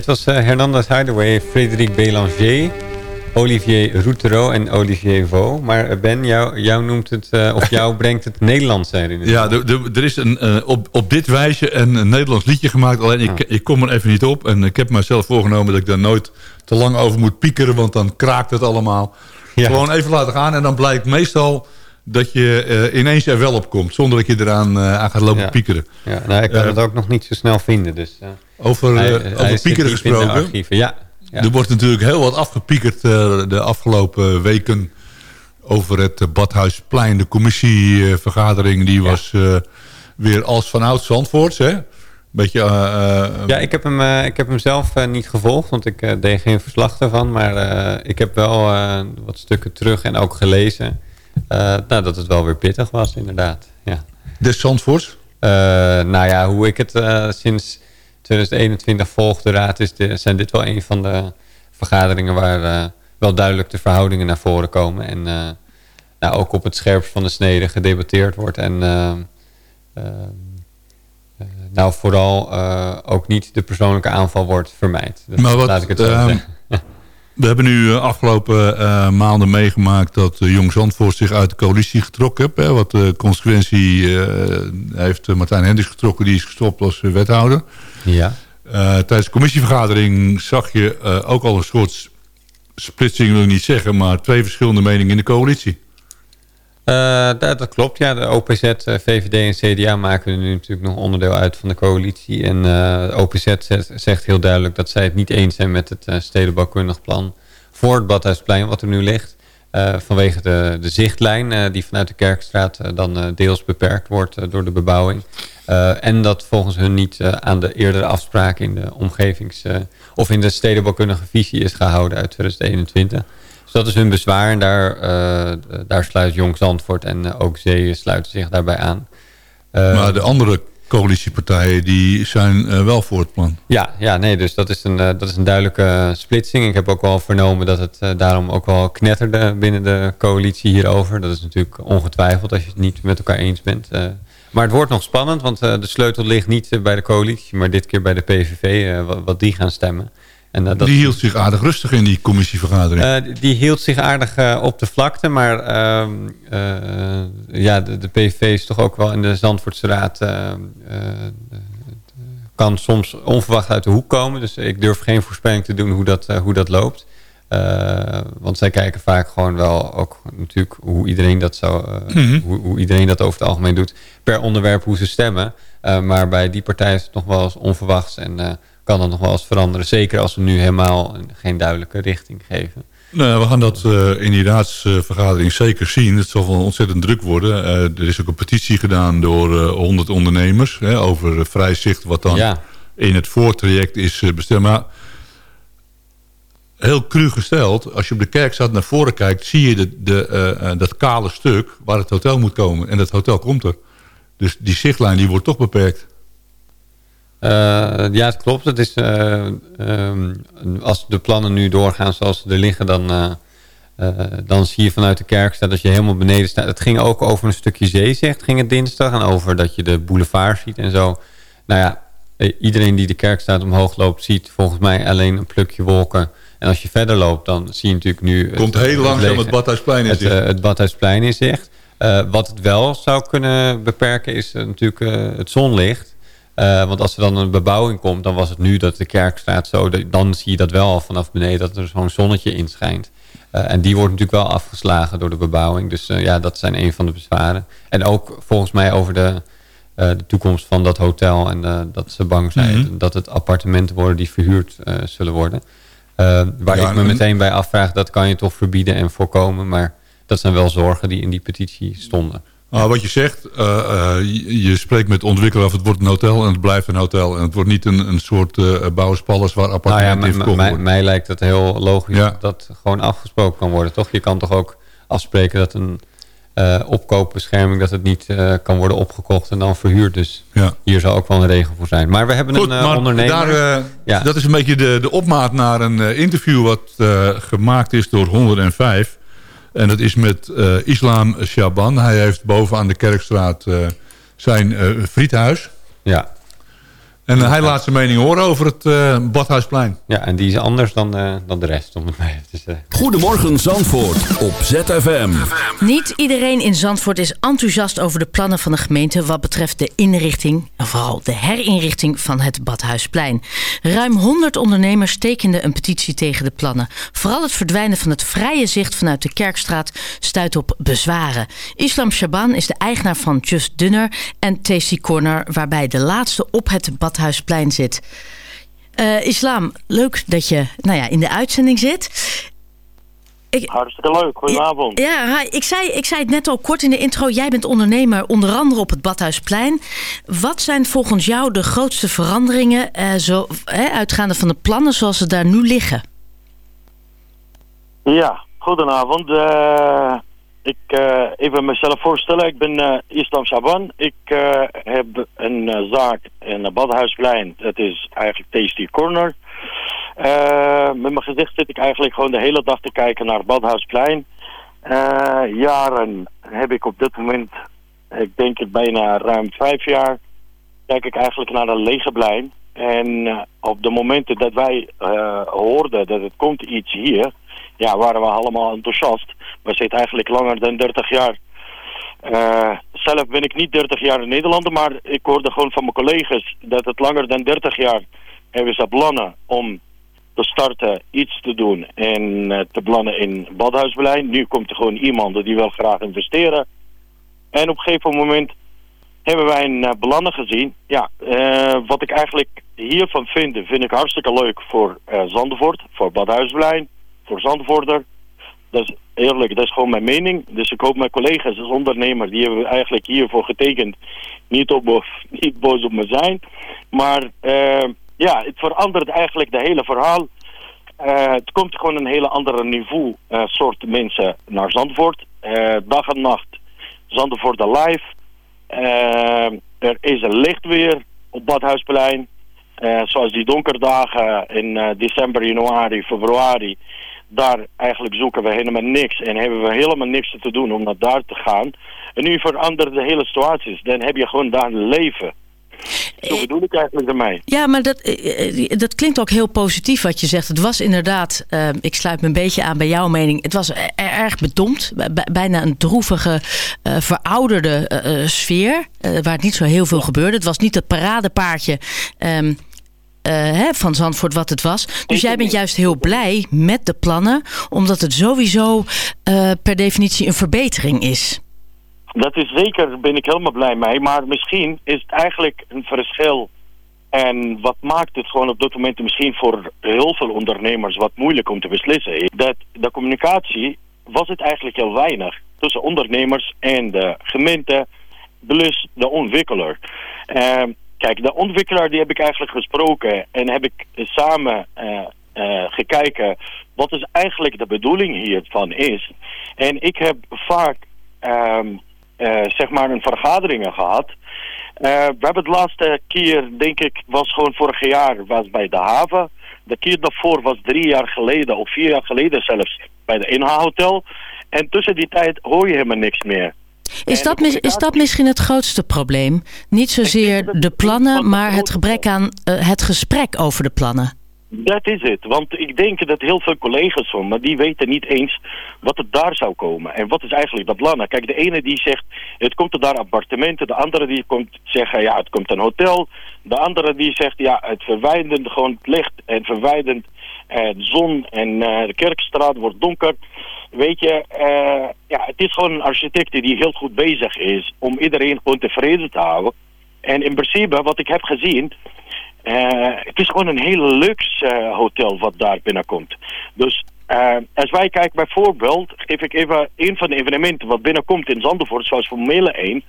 [SPEAKER 8] was uh, Hernandez Hideaway, Frédéric Bélanger, Olivier Routereau en Olivier Vaux. Maar uh, Ben, jou, jou noemt het, uh, of jou brengt het Nederlands erin.
[SPEAKER 6] Ja, de, de, er is een, op, op dit wijze een, een Nederlands liedje gemaakt. Alleen ik, ik kom er even niet op. En ik heb mezelf voorgenomen dat ik daar nooit te lang over moet piekeren. Want dan kraakt het allemaal.
[SPEAKER 8] Ja.
[SPEAKER 6] Gewoon even laten gaan. En dan blijkt meestal dat je ineens er wel op komt. Zonder dat je eraan aan gaat lopen
[SPEAKER 8] Ja.
[SPEAKER 6] piekeren.
[SPEAKER 8] Ja, nou, ik kan het ook nog niet zo snel vinden. Dus,
[SPEAKER 6] Over,
[SPEAKER 8] hij, hij
[SPEAKER 6] over piekeren gesproken.
[SPEAKER 8] archieven. Ja, ja.
[SPEAKER 6] Er wordt natuurlijk heel wat afgepiekerd de afgelopen weken over het Badhuisplein. De commissievergadering die was weer als vanuit Zandvoort, hè? Beetje,
[SPEAKER 8] ja, ik heb, hem, ik heb hem zelf niet gevolgd, want ik deed geen verslag daarvan. Maar ik heb wel wat stukken terug en ook gelezen. Nou, dat het wel weer pittig was, inderdaad. Ja.
[SPEAKER 6] Des Zandvoorts?
[SPEAKER 8] nou ja, hoe ik het sinds 2021 volg de raad... Is de, zijn dit wel een van de vergaderingen waar wel duidelijk de verhoudingen naar voren komen. En nou, ook op het scherpst van de snede gedebatteerd wordt. En nou vooral ook niet de persoonlijke aanval wordt vermijd.
[SPEAKER 6] Dus maar wat, laat ik het zo zeggen. We hebben nu afgelopen uh, maanden meegemaakt dat uh, Jong Zandvoort zich uit de coalitie getrokken heeft. Hè, wat de consequentie uh, heeft Martijn Hendricks getrokken, die is gestopt als wethouder.
[SPEAKER 8] Ja.
[SPEAKER 6] tijdens de commissievergadering zag je ook al een soort splitsing, wil ik niet zeggen, maar twee verschillende meningen in de coalitie.
[SPEAKER 8] Dat, dat, klopt, ja. De OPZ, VVD en CDA maken nu natuurlijk nog onderdeel uit van de coalitie. En de OPZ zegt heel duidelijk dat zij het niet eens zijn met het stedenbouwkundig plan voor het Badhuisplein wat er nu ligt. Uh, vanwege de, de zichtlijn uh, die vanuit de Kerkstraat uh, dan deels beperkt wordt door de bebouwing. en dat volgens hun niet aan de eerdere afspraken in de omgevings... of in de stedenbouwkundige visie is gehouden uit 2021. Dus dat is hun bezwaar en daar, daar sluit Jong Zandvoort en ook Zee sluiten zich daarbij aan.
[SPEAKER 6] maar de andere coalitiepartijen die zijn uh, wel voor het plan.
[SPEAKER 8] Ja, ja nee, dus dat is een, uh, dat is een duidelijke splitsing. Ik heb ook wel vernomen dat het uh, daarom ook wel knetterde binnen de coalitie hierover. Dat is natuurlijk ongetwijfeld als je het niet met elkaar eens bent. maar het wordt nog spannend, want de sleutel ligt niet bij de coalitie, maar dit keer bij de PVV, wat, wat die gaan stemmen.
[SPEAKER 6] En, uh, dat... Die hield zich aardig rustig in die commissievergadering.
[SPEAKER 8] Uh, die hield zich aardig uh, op de vlakte. Maar ehm, ja, de, de, PVV is toch ook wel in de Zandvoortse Raad... kan soms onverwacht uit de hoek komen. Dus ik durf geen voorspelling te doen hoe dat, hoe dat loopt. want zij kijken vaak gewoon wel ook natuurlijk hoe iedereen dat zo, mm -hmm. hoe, hoe, iedereen dat over het algemeen doet. Per onderwerp hoe ze stemmen. maar bij die partij is het nog wel eens onverwachts. En kan dat nog wel eens veranderen. Zeker als we nu helemaal geen duidelijke richting geven.
[SPEAKER 6] Nou, we gaan dat uh, in die raadsvergadering zeker zien. Het zal wel ontzettend druk worden. Uh, er is ook een petitie gedaan door uh, 100 ondernemers... Hè, over vrij zicht wat dan ja. in het voortraject is bestemd. Maar heel cru gesteld, als je op de kerkstad naar voren kijkt... zie je de, de, dat kale stuk waar het hotel moet komen. En dat hotel komt er. Dus die zichtlijn die wordt toch beperkt.
[SPEAKER 8] Uh, ja, het klopt. Het is, uh, um, als de plannen nu doorgaan zoals ze er liggen, dan, uh, dan zie je vanuit de kerkstad dat je helemaal beneden staat. Het ging ook over een stukje zee, zegt, ging het dinsdag. En over dat je de boulevard ziet en zo. Nou ja, iedereen die de kerkstraat omhoog loopt, ziet volgens mij alleen een plukje wolken. En als je verder loopt, dan zie je natuurlijk nu...
[SPEAKER 6] Komt het, heel langzaam het Badhuisplein in
[SPEAKER 8] zicht. Het, het Badhuisplein in zicht. wat het wel zou kunnen beperken is natuurlijk het zonlicht. Uh, want als er dan een bebouwing komt, dan was het nu dat de kerkstraat zo... dan zie je dat wel al vanaf beneden, dat er zo'n zonnetje inschijnt. Uh, en die wordt natuurlijk wel afgeslagen door de bebouwing. Dus uh, ja, dat zijn een van de bezwaren. En ook volgens mij over de, de toekomst van dat hotel... en dat ze bang zijn mm -hmm. dat het appartementen worden die verhuurd zullen worden. waar ja, ik me meteen bij afvraag, dat kan je toch verbieden en voorkomen... maar dat zijn wel zorgen die in die petitie stonden.
[SPEAKER 6] Uh, wat je zegt, uh, uh, je spreekt met de ontwikkelaar of het wordt een hotel en het blijft een hotel. En het wordt niet een, een soort uh, bouwspallers waar appartementen
[SPEAKER 8] nou ja, in Mij lijkt het heel logisch ja. dat dat gewoon afgesproken kan worden, toch? Je kan toch ook afspreken dat een opkoopbescherming... dat het niet kan worden opgekocht en dan verhuurd. Dus ja. hier zou ook wel een regel voor zijn. Maar we hebben
[SPEAKER 6] Goed,
[SPEAKER 8] een ondernemer...
[SPEAKER 6] Daar, ja. Dat is een beetje de, de opmaat naar een interview... wat gemaakt is door 105... En dat is met uh, Islam Shaban. Hij heeft boven aan de Kerkstraat uh, zijn uh, friethuis.
[SPEAKER 8] Ja.
[SPEAKER 6] En hij laat zijn mening horen over het Badhuisplein.
[SPEAKER 8] Ja, en die is anders dan, dan de rest, om het mij even te zeggen.
[SPEAKER 2] Goedemorgen Zandvoort op ZFM.
[SPEAKER 12] Niet iedereen in Zandvoort is enthousiast over de plannen van de gemeente... wat betreft de inrichting, vooral de herinrichting van het Badhuisplein. Ruim 100 ondernemers tekenden een petitie tegen de plannen. Vooral het verdwijnen van het vrije zicht vanuit de Kerkstraat stuit op bezwaren. Islam Shaban is de eigenaar van Just Dunner en Tasty Corner... waarbij de laatste op het Badhuisplein zit. Uh, Islam, leuk dat je nou ja, in de uitzending zit. Ik,
[SPEAKER 13] Hartstikke leuk, goedenavond.
[SPEAKER 12] Ja, ja ik, zei, ik zei het net al kort in de intro. Jij bent ondernemer, onder andere op het Badhuisplein. Wat zijn volgens jou de grootste veranderingen... Uh, zo, uitgaande van de plannen zoals ze daar nu liggen?
[SPEAKER 13] Ja, goedenavond. Ik even mezelf voorstellen. Ik ben uh, Islam Shaban. Ik heb een zaak in het Badhuisplein. Dat is eigenlijk Tasty Corner... Met mijn gezicht zit ik eigenlijk gewoon de hele dag te kijken naar Badhuisplein. Jaren heb ik op dit moment, ik denk het bijna ruim vijf jaar, kijk ik eigenlijk naar een lege plein. En op de momenten dat wij hoorden dat het komt iets hier, ja, waren we allemaal enthousiast. We zitten eigenlijk langer dan 30 jaar. zelf ben ik niet 30 jaar in Nederland, maar ik hoorde gewoon van mijn collega's dat het langer dan 30 jaar hebben ze plannen om te starten, iets te doen en uh, te plannen in Badhuisbeleid. Nu komt er gewoon iemand die wil graag investeren. En op een gegeven moment hebben wij een uh, belangen gezien. Ja, wat ik eigenlijk hiervan vind, vind ik hartstikke leuk voor Zandvoort, voor Badhuisbeleid, voor. Dat is eerlijk, dat is gewoon mijn mening. Dus ik hoop mijn collega's als ondernemer, die hebben eigenlijk hiervoor getekend, niet, op, niet boos op me zijn. Maar ja, het verandert eigenlijk de hele verhaal. Uh, het komt gewoon een hele andere niveau uh, soort mensen naar Zandvoort. Dag en nacht Zandvoort live. er is een licht weer op Badhuisplein. zoals die donkerdagen in december, januari, februari. Daar eigenlijk zoeken we helemaal niks. En hebben we helemaal niks te doen om naar daar te gaan. En nu verandert de hele situatie. Dan heb je gewoon daar leven. Zo bedoel ik eigenlijk ermee.
[SPEAKER 12] Ja, maar dat, eh, eh, dat klinkt ook heel positief wat je zegt. Het was inderdaad, uh, ik sluit me een beetje aan bij jouw mening. Het was erg bedompt. Bijna een droevige, uh, verouderde uh, sfeer. waar het niet zo heel veel gebeurde. Het was niet het paradepaardje... Um, hè, van Zandvoort wat het was. Dus jij bent juist heel blij met de plannen, omdat het sowieso per definitie een verbetering is.
[SPEAKER 13] Dat is zeker, ben ik helemaal blij mee. Maar misschien is het eigenlijk een verschil. En wat maakt het gewoon op dit moment misschien voor heel veel ondernemers wat moeilijk om te beslissen. Dat de communicatie was het eigenlijk heel weinig tussen ondernemers en de gemeente plus de ontwikkelaar. Uh, kijk, de ontwikkelaar die heb ik eigenlijk gesproken en heb ik samen uh, uh, gekeken wat is eigenlijk de bedoeling hiervan is. En ik heb vaak um, uh, zeg maar een vergaderingen gehad. We hebben het laatste keer, denk ik, was gewoon vorig jaar, was bij de haven. De keer daarvoor was drie jaar geleden, of vier jaar geleden zelfs, bij de Inha Hotel. En tussen die tijd hoor je helemaal niks meer.
[SPEAKER 12] Is dat, is dat misschien het grootste probleem? Niet zozeer de plannen, maar het gebrek aan uh, het gesprek over de plannen.
[SPEAKER 13] Dat is het, want ik denk dat heel veel collega's van me, die weten niet eens wat er daar zou komen. En wat is eigenlijk dat plannen? Kijk, de ene die zegt, het komt er daar appartementen. De andere die komt zeggen, ja, het komt een hotel. De andere die zegt, ja, het verwijdend gewoon het licht en verwijdend eh, de zon en uh, de kerkstraat wordt donker. Weet je, uh, ja, het is gewoon een architect die heel goed bezig is om iedereen gewoon tevreden te houden. En in principe, wat ik heb gezien, uh, het is gewoon een hele luxe uh, hotel wat daar binnenkomt. Dus als wij kijken bijvoorbeeld, geef ik even een van de evenementen wat binnenkomt in Zandvoort, zoals Formule 1.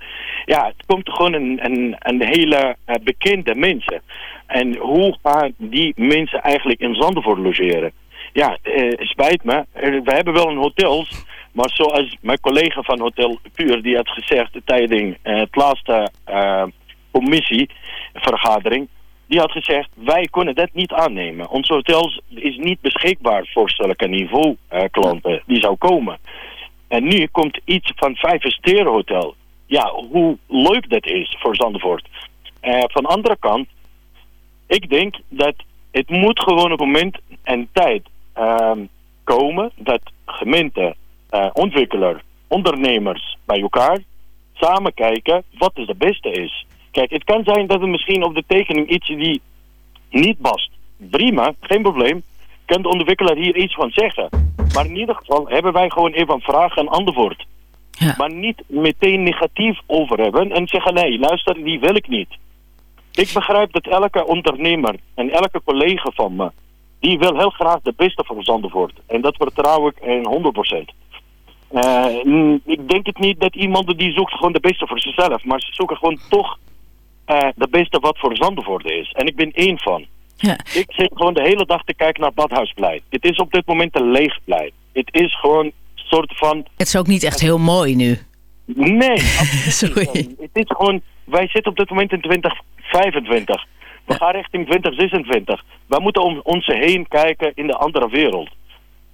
[SPEAKER 13] Ja, het komt gewoon een, een, een hele bekende mensen. En hoe gaan die mensen eigenlijk in Zandvoort logeren? Ja, spijt me, we hebben wel een hotel, maar zoals mijn collega van Hotel Puur, die had gezegd tijdens het laatste commissievergadering die had gezegd, wij kunnen dat niet aannemen. Ons hotel is niet beschikbaar voor zulke niveau klanten die zou komen. En nu komt iets van vijf ster hotel. Ja, hoe leuk dat is voor Zandvoort. Van de andere kant, ik denk dat het moet gewoon op moment en tijd uh, komen dat gemeente, uh, ontwikkelaar, ondernemers bij elkaar samen kijken wat het de beste is. Kijk, het kan zijn dat er misschien op de tekening iets die niet past. Prima, geen probleem. Kan de ontwikkelaar hier iets van zeggen. Maar in ieder geval hebben wij gewoon even vraag en antwoord. Ja. Maar niet meteen negatief over hebben en zeggen nee, luister, die wil ik niet. Ik begrijp dat elke ondernemer en elke collega van me die wil heel graag de beste voor Zandvoort. En dat vertrouw ik in 100%. Uh, ik denk het niet dat iemand die zoekt gewoon de beste voor zichzelf. Maar ze zoeken gewoon toch uh, de beste wat voor Zandvoort is. En ik ben één van.
[SPEAKER 12] Ja.
[SPEAKER 13] Ik zit gewoon de hele dag te kijken naar Badhuisplein. Het is op dit moment een leeg plein. Het is gewoon een soort van...
[SPEAKER 12] Het is ook niet echt heel mooi nu.
[SPEAKER 13] Nee,
[SPEAKER 12] Sorry.
[SPEAKER 13] Het is gewoon... Wij zitten op dit moment in 2025. We gaan richting 2026. Wij moeten om ons heen kijken in de andere wereld.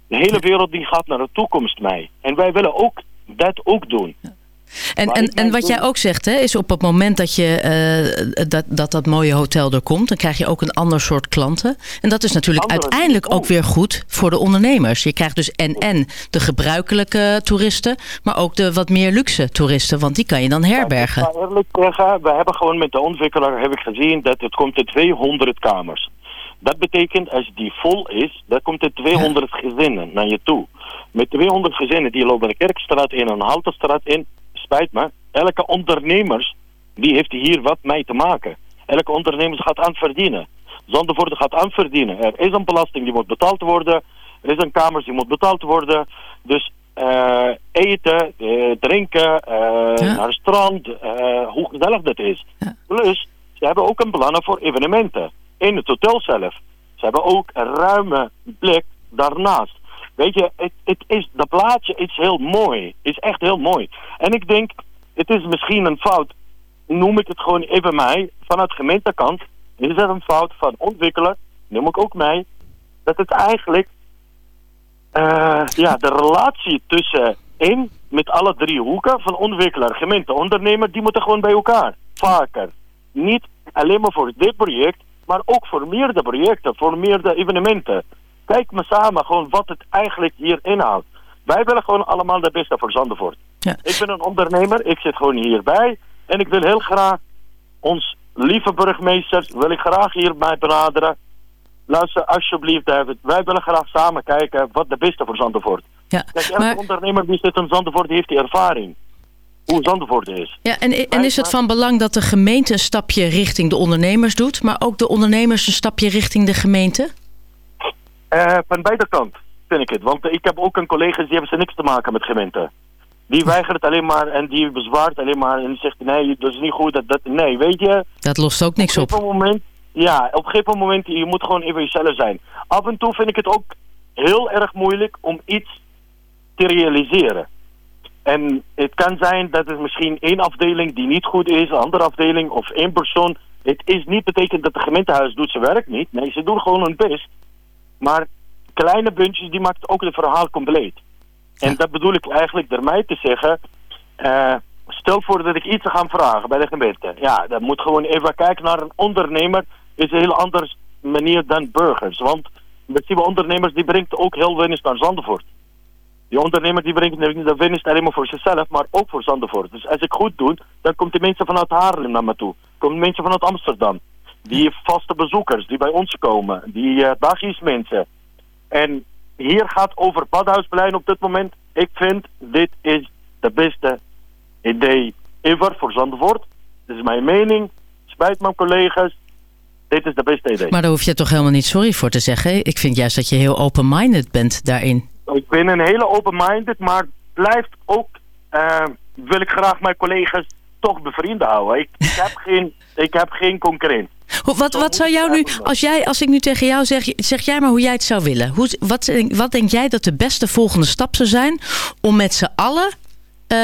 [SPEAKER 13] De hele wereld die gaat naar de toekomst mee. En wij willen ook dat ook doen.
[SPEAKER 12] En, en, en wat jij ook zegt, hè, is op het moment dat, je, uh, dat, dat dat mooie hotel er komt... dan krijg je ook een ander soort klanten. En dat is natuurlijk Andere uiteindelijk ook weer goed voor de ondernemers. Je krijgt dus en, en de gebruikelijke toeristen... maar ook de wat meer luxe toeristen, want die kan je dan herbergen.
[SPEAKER 13] Ja, eerlijk zeggen, we hebben gewoon met de ontwikkelaar heb ik gezien... dat het komt in 200 kamers. Dat betekent, als die vol is, dan komt er 200 ja. gezinnen naar je toe. Met 200 gezinnen, die lopen de Kerkstraat in en de Halterstraat in. Spijt me, elke ondernemer, die heeft hier wat mee te maken. Elke ondernemer gaat aan verdienen. Zandvoort gaat aan verdienen. Er is een belasting die moet betaald worden. Er is een kamers die moet betaald worden. Dus uh, eten, uh, drinken, uh, ja. naar het strand, hoe gezellig dat is. Ja. Plus, ze hebben ook een belang voor evenementen in het hotel zelf. Ze hebben ook een ruime blik daarnaast. Weet je, het, het is, dat plaatje is heel mooi. is echt heel mooi. En ik denk, het is misschien een fout, noem ik het gewoon even mij, vanuit gemeentekant. Is het een fout van ontwikkelen, noem ik ook mij, dat het eigenlijk, uh, ja, de relatie tussen in met alle drie hoeken van ontwikkelaar, gemeente, ondernemer, die moeten gewoon bij elkaar. Vaker. Niet alleen maar voor dit project, maar ook voor meerdere projecten, voor meerdere evenementen. Kijk me samen gewoon wat het eigenlijk hier inhoudt. Wij willen gewoon allemaal de beste voor Zandvoort.
[SPEAKER 12] Ja.
[SPEAKER 13] Ik ben een ondernemer, ik zit gewoon hierbij. En ik wil heel graag ons lieve burgemeester, wil ik graag hierbij benaderen. Luister alsjeblieft David, wij willen graag samen kijken wat de beste voor Zandvoort.
[SPEAKER 12] Ja,
[SPEAKER 13] Kijk, elke
[SPEAKER 12] maar...
[SPEAKER 13] ondernemer die zit in Zandvoort, die heeft die ervaring hoe Zandvoort is.
[SPEAKER 12] Ja, en, en is het van belang dat de gemeente een stapje richting de ondernemers doet, maar ook de ondernemers een stapje richting de gemeente?
[SPEAKER 13] Uh, van beide kanten vind ik het. Want ik heb ook een collega's die hebben ze niks te maken met gemeente. Die weigert alleen maar en die bezwaart alleen maar en zegt nee, dat is niet goed. Dat, dat, nee, weet je.
[SPEAKER 12] Dat lost ook niks op.
[SPEAKER 13] Op een moment, ja, op een gegeven moment, je moet gewoon even jezelf zijn. Af en toe vind ik het ook heel erg moeilijk om iets te realiseren. En het kan zijn dat het misschien één afdeling die niet goed is, een andere afdeling of één persoon. Het is niet betekend dat de gemeentehuis doet zijn werk niet. Nee, ze doen gewoon hun best. Maar kleine puntjes, die maakt ook het verhaal compleet. En dat bedoel ik eigenlijk daarmee te zeggen. Uh, stel voor dat ik iets ga vragen bij de gemeente. Ja, dan moet gewoon even kijken naar een ondernemer. Is een heel andere manier dan burgers. Want we zien ondernemers die brengt ook heel winst naar Zandvoort. Die ondernemer die brengt de winst alleen maar voor zichzelf, maar ook voor Zandvoort. Dus als ik goed doe, dan komt die mensen vanuit Haarlem naar me toe. Komen mensen vanuit Amsterdam. Die vaste bezoekers die bij ons komen. Die uh, mensen. En hier gaat over Badhuisplein op dit moment. Ik vind dit is de beste idee ever voor Zandvoort. Dit is mijn mening. Spijt mijn collega's. Dit is de beste idee.
[SPEAKER 12] Maar daar hoef je toch helemaal niet sorry voor te zeggen. Ik vind juist dat je heel open-minded bent daarin.
[SPEAKER 13] Ik ben een hele open-minded, maar blijft ook, uh, wil ik graag mijn collega's toch bevrienden houden. Ik, ik heb, geen, ik heb geen concurrent.
[SPEAKER 12] Wat, wat zou jou nu, als, jij, als ik nu tegen jou zeg, zeg jij maar hoe jij het zou willen. Hoe, wat, wat denk jij dat de beste volgende stap zou zijn om met z'n allen uh,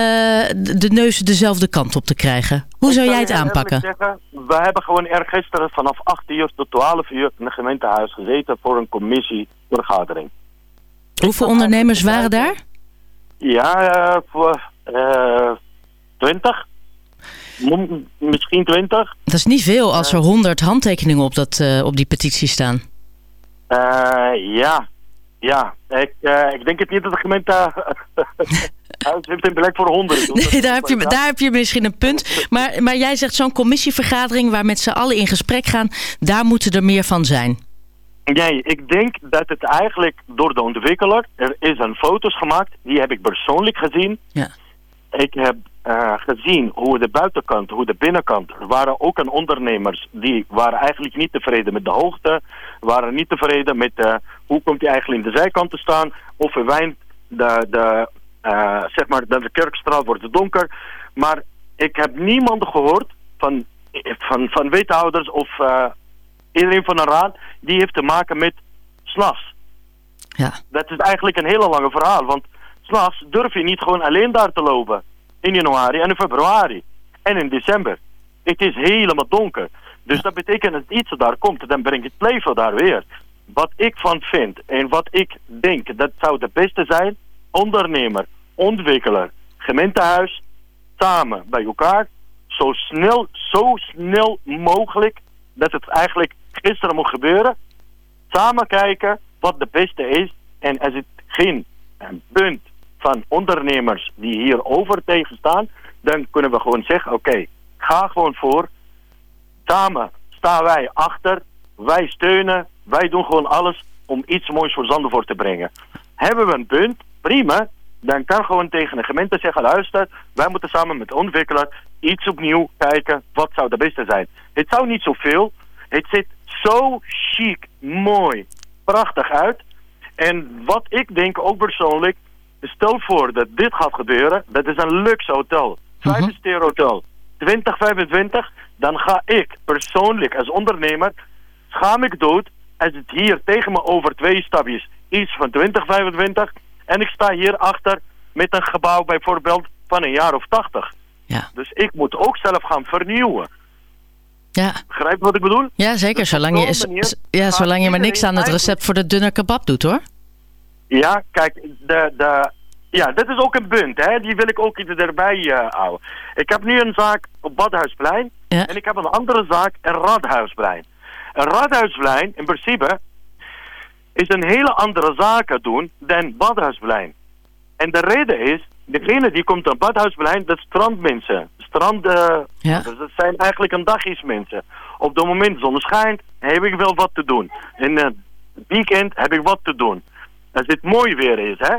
[SPEAKER 12] de neuzen dezelfde kant op te krijgen? Hoe zou jij het aanpakken?
[SPEAKER 13] Zeggen, we hebben gewoon er gisteren vanaf 8 uur tot 12 uur in het gemeentehuis gezeten voor een commissievergadering.
[SPEAKER 12] Hoeveel ondernemers waren daar?
[SPEAKER 13] Ja, uh, voor uh, 20. Misschien 20.
[SPEAKER 12] Dat is niet veel als er 100 handtekeningen op, dat, uh, op die petitie staan.
[SPEAKER 13] Uh, ja, ja. Ik, uh, ik denk het niet dat de gemeente huis heeft een beleid voor 100.
[SPEAKER 12] Nee, daar heb, je, daar heb je misschien een punt. Maar, maar jij zegt zo'n commissievergadering waar met z'n allen in gesprek gaan, daar moeten er meer van zijn.
[SPEAKER 13] Nee, ik denk dat het eigenlijk door de ontwikkelaar, er is een foto's gemaakt, die heb ik persoonlijk gezien.
[SPEAKER 12] Ja.
[SPEAKER 13] Ik heb eh, gezien hoe de buitenkant, hoe de binnenkant, er waren ook een ondernemers die waren eigenlijk niet tevreden met de hoogte, waren niet tevreden met uh, hoe komt hij eigenlijk in de zijkant te staan, of verwijnt de, de, uh, zeg maar, de kerkstraat wordt donker. Maar ik heb niemand gehoord van, van, van wethouders of iedereen van een raad, die heeft te maken met s'nachts.
[SPEAKER 12] Ja.
[SPEAKER 13] Dat is eigenlijk een hele lange verhaal, want s'nachts durf je niet gewoon alleen daar te lopen in januari en in februari. En in december. Het is helemaal donker. Dus dat betekent dat iets daar komt. Dan breng ik het leven daar weer. Wat ik van vind en wat ik denk, dat zou de beste zijn. Ondernemer, ontwikkelaar, gemeentehuis, samen bij elkaar. Zo snel, zo snel mogelijk dat het eigenlijk gisteren moet gebeuren. Samen kijken wat de beste is. En als het geen punt van ondernemers die hier over tegen staan, dan kunnen we gewoon zeggen, oké, ga gewoon voor. Samen staan wij achter, wij steunen, wij doen gewoon alles om iets moois voor Zandvoort te brengen. Hebben we een punt, prima, dan kan gewoon tegen de gemeente zeggen, luister, wij moeten samen met ontwikkelaar iets opnieuw kijken, wat zou de beste zijn. Het zou niet zoveel, het ziet zo chic, mooi, prachtig uit. En wat ik denk ook persoonlijk, Stel voor dat dit gaat gebeuren. Dat is een luxe hotel. Vijf ster hotel. 2025. Dan ga ik persoonlijk als ondernemer. Schaam ik dood. Als het hier tegen me over twee stapjes iets van 2025. En ik sta hier achter met een gebouw bijvoorbeeld van een jaar of 80.
[SPEAKER 12] Ja.
[SPEAKER 13] Dus ik moet ook zelf gaan vernieuwen.
[SPEAKER 12] Ja.
[SPEAKER 13] Begrijp je wat ik bedoel?
[SPEAKER 12] Ja, zeker.
[SPEAKER 13] Dus
[SPEAKER 12] zolang je, ja, zolang je maar niks aan het recept voor de dunne kebab doet, hoor.
[SPEAKER 13] Ja, kijk, de, de, ja, dat is ook een punt, hè. Die wil ik ook iets erbij uh, houden. Ik heb nu een zaak op Badhuisplein.
[SPEAKER 12] Ja.
[SPEAKER 13] En ik heb een andere zaak in Radhuisplein. Een Radhuisplein, in principe, is een hele andere zaak doen dan Badhuisplein. En de reden is, degene die komt aan Badhuisplein, dat strandmensen. Strand, uh,
[SPEAKER 12] Ja.
[SPEAKER 13] dus dat zijn eigenlijk een dagjesmensen. Op het moment zon schijnt, heb ik wel wat te doen. In het weekend heb ik wat te doen. Als dit mooi weer is, hè.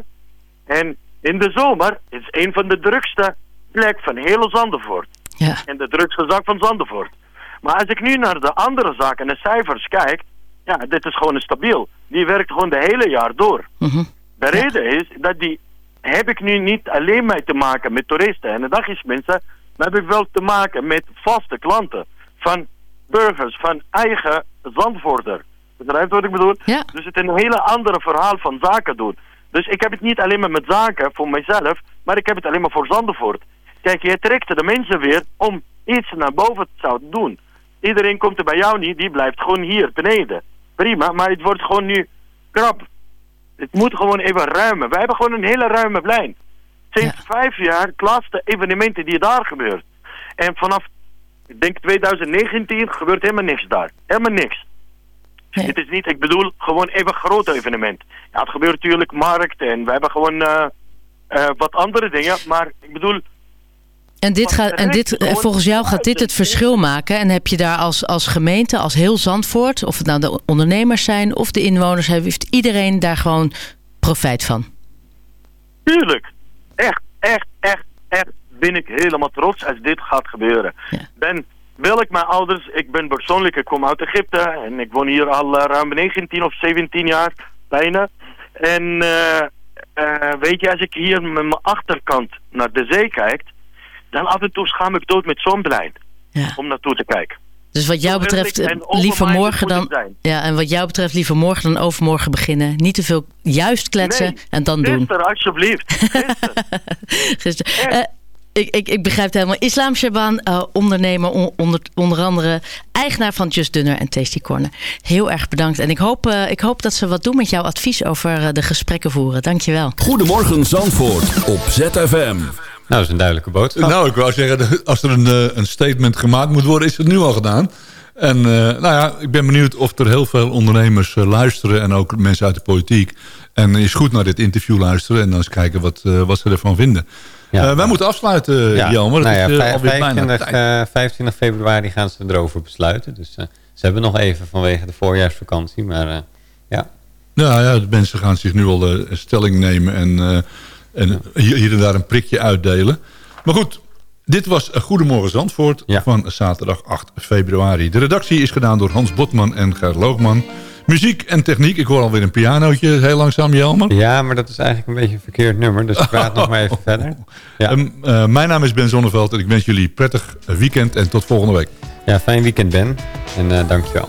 [SPEAKER 13] En in de zomer is een van de drukste plek van heel Zandvoort.
[SPEAKER 12] Ja.
[SPEAKER 13] En de drukste zaak van Zandvoort. Maar als ik nu naar de andere zaken en de cijfers kijk, ja, dit is gewoon stabiel. Die werkt gewoon de hele jaar door.
[SPEAKER 12] Mhm.
[SPEAKER 13] De reden is dat die heb ik nu niet alleen mee te maken met toeristen en de dagjesmensen, maar heb ik wel te maken met vaste klanten. Van burgers, van eigen Zandvoorter. Begrijpt wat ik bedoel?
[SPEAKER 12] Ja.
[SPEAKER 13] Dus het is een hele andere verhaal van zaken doen. Dus ik heb het niet alleen maar met zaken voor mijzelf, maar ik heb het alleen maar voor Zandvoort. Kijk, je trekt de mensen weer om iets naar boven te zouden doen. Iedereen komt er bij jou niet, die blijft gewoon hier beneden. Prima, maar het wordt gewoon nu krap. Het moet gewoon even ruimen. We hebben gewoon een hele ruime plein. Sinds vijf jaar klaaste evenementen die daar gebeurt. En vanaf, ik denk 2019, gebeurt helemaal niks daar. Helemaal niks. Het is niet, ik bedoel, gewoon even grote evenement. Ja, het gebeurt natuurlijk markt en we hebben gewoon eh, eh, wat andere dingen. Maar ik bedoel,
[SPEAKER 12] En, dit gaat, en dit, volgens jou gaat dit het verschil maken. En heb je daar als, als gemeente, als heel Zandvoort... of het nou de ondernemers zijn of de inwoners... heeft iedereen daar gewoon profijt van?
[SPEAKER 13] tuurlijk. Echt, echt, echt, echt ben ik helemaal trots als dit gaat gebeuren. Dan wil ik mijn ouders, ik ben persoonlijk, ik kom uit Egypte en ik woon hier al eh, ruim 19 of 17 jaar bijna. En eh, eh, weet je, als ik hier met mijn achterkant naar de zee kijk, dan af en toe schaam ik dood met zo'n plein om naartoe te kijken.
[SPEAKER 12] Dus wat jou betreft, liever morgen dan. Ja, en wat jou betreft, liever morgen dan overmorgen beginnen. Niet te veel juist kletsen
[SPEAKER 13] Nee,
[SPEAKER 12] en dan doen.
[SPEAKER 13] Gisteren, alsjeblieft.
[SPEAKER 12] Gisteren. Eh, ik, ik, ik begrijp het helemaal. Islam Shaban, eh, ondernemer, on- onder, onder andere eigenaar van Just Dunner en Tasty Corner. Heel erg bedankt. En ik hoop, eh, ik hoop dat ze wat doen met jouw advies over eh, de gesprekken voeren. Dankjewel.
[SPEAKER 2] Goedemorgen Zandvoort op ZFM.
[SPEAKER 8] Nou, dat is een duidelijke boodschap.
[SPEAKER 6] Nou, ik wou zeggen, als er een, een statement gemaakt moet worden, is het nu al gedaan. En eh, nou ja, ik ben benieuwd of er heel veel ondernemers luisteren en ook mensen uit de politiek. En is goed naar dit interview luisteren en dan eens kijken wat, eh, wat ze ervan vinden. Eh, wij moeten afsluiten,
[SPEAKER 8] Ja. Nou
[SPEAKER 6] is
[SPEAKER 8] ja,
[SPEAKER 6] eh, alweer bijna
[SPEAKER 8] 25,
[SPEAKER 6] tijd.
[SPEAKER 8] eh, 25 februari gaan ze erover besluiten. Dus eh, ze hebben nog even vanwege de voorjaarsvakantie. Maar eh, ja,
[SPEAKER 6] Nou ja, de mensen gaan zich nu al eh, stelling nemen en, eh, en hier, hier en daar een prikje uitdelen. Maar goed, Dit was Goedemorgen Zandvoort van zaterdag 8 februari. De redactie is gedaan door Hans Botman en Ger Loogman. Muziek en techniek. Ik hoor alweer een pianootje heel langzaam, Jelmer.
[SPEAKER 4] Ja, maar dat is eigenlijk een beetje een verkeerd nummer. Dus ik praat nog maar even verder. Ja.
[SPEAKER 6] Um, uh, mijn naam is Ben Zonneveld en ik wens jullie prettig weekend en tot volgende week.
[SPEAKER 4] Ja, fijn weekend Ben. En uh, dankjewel.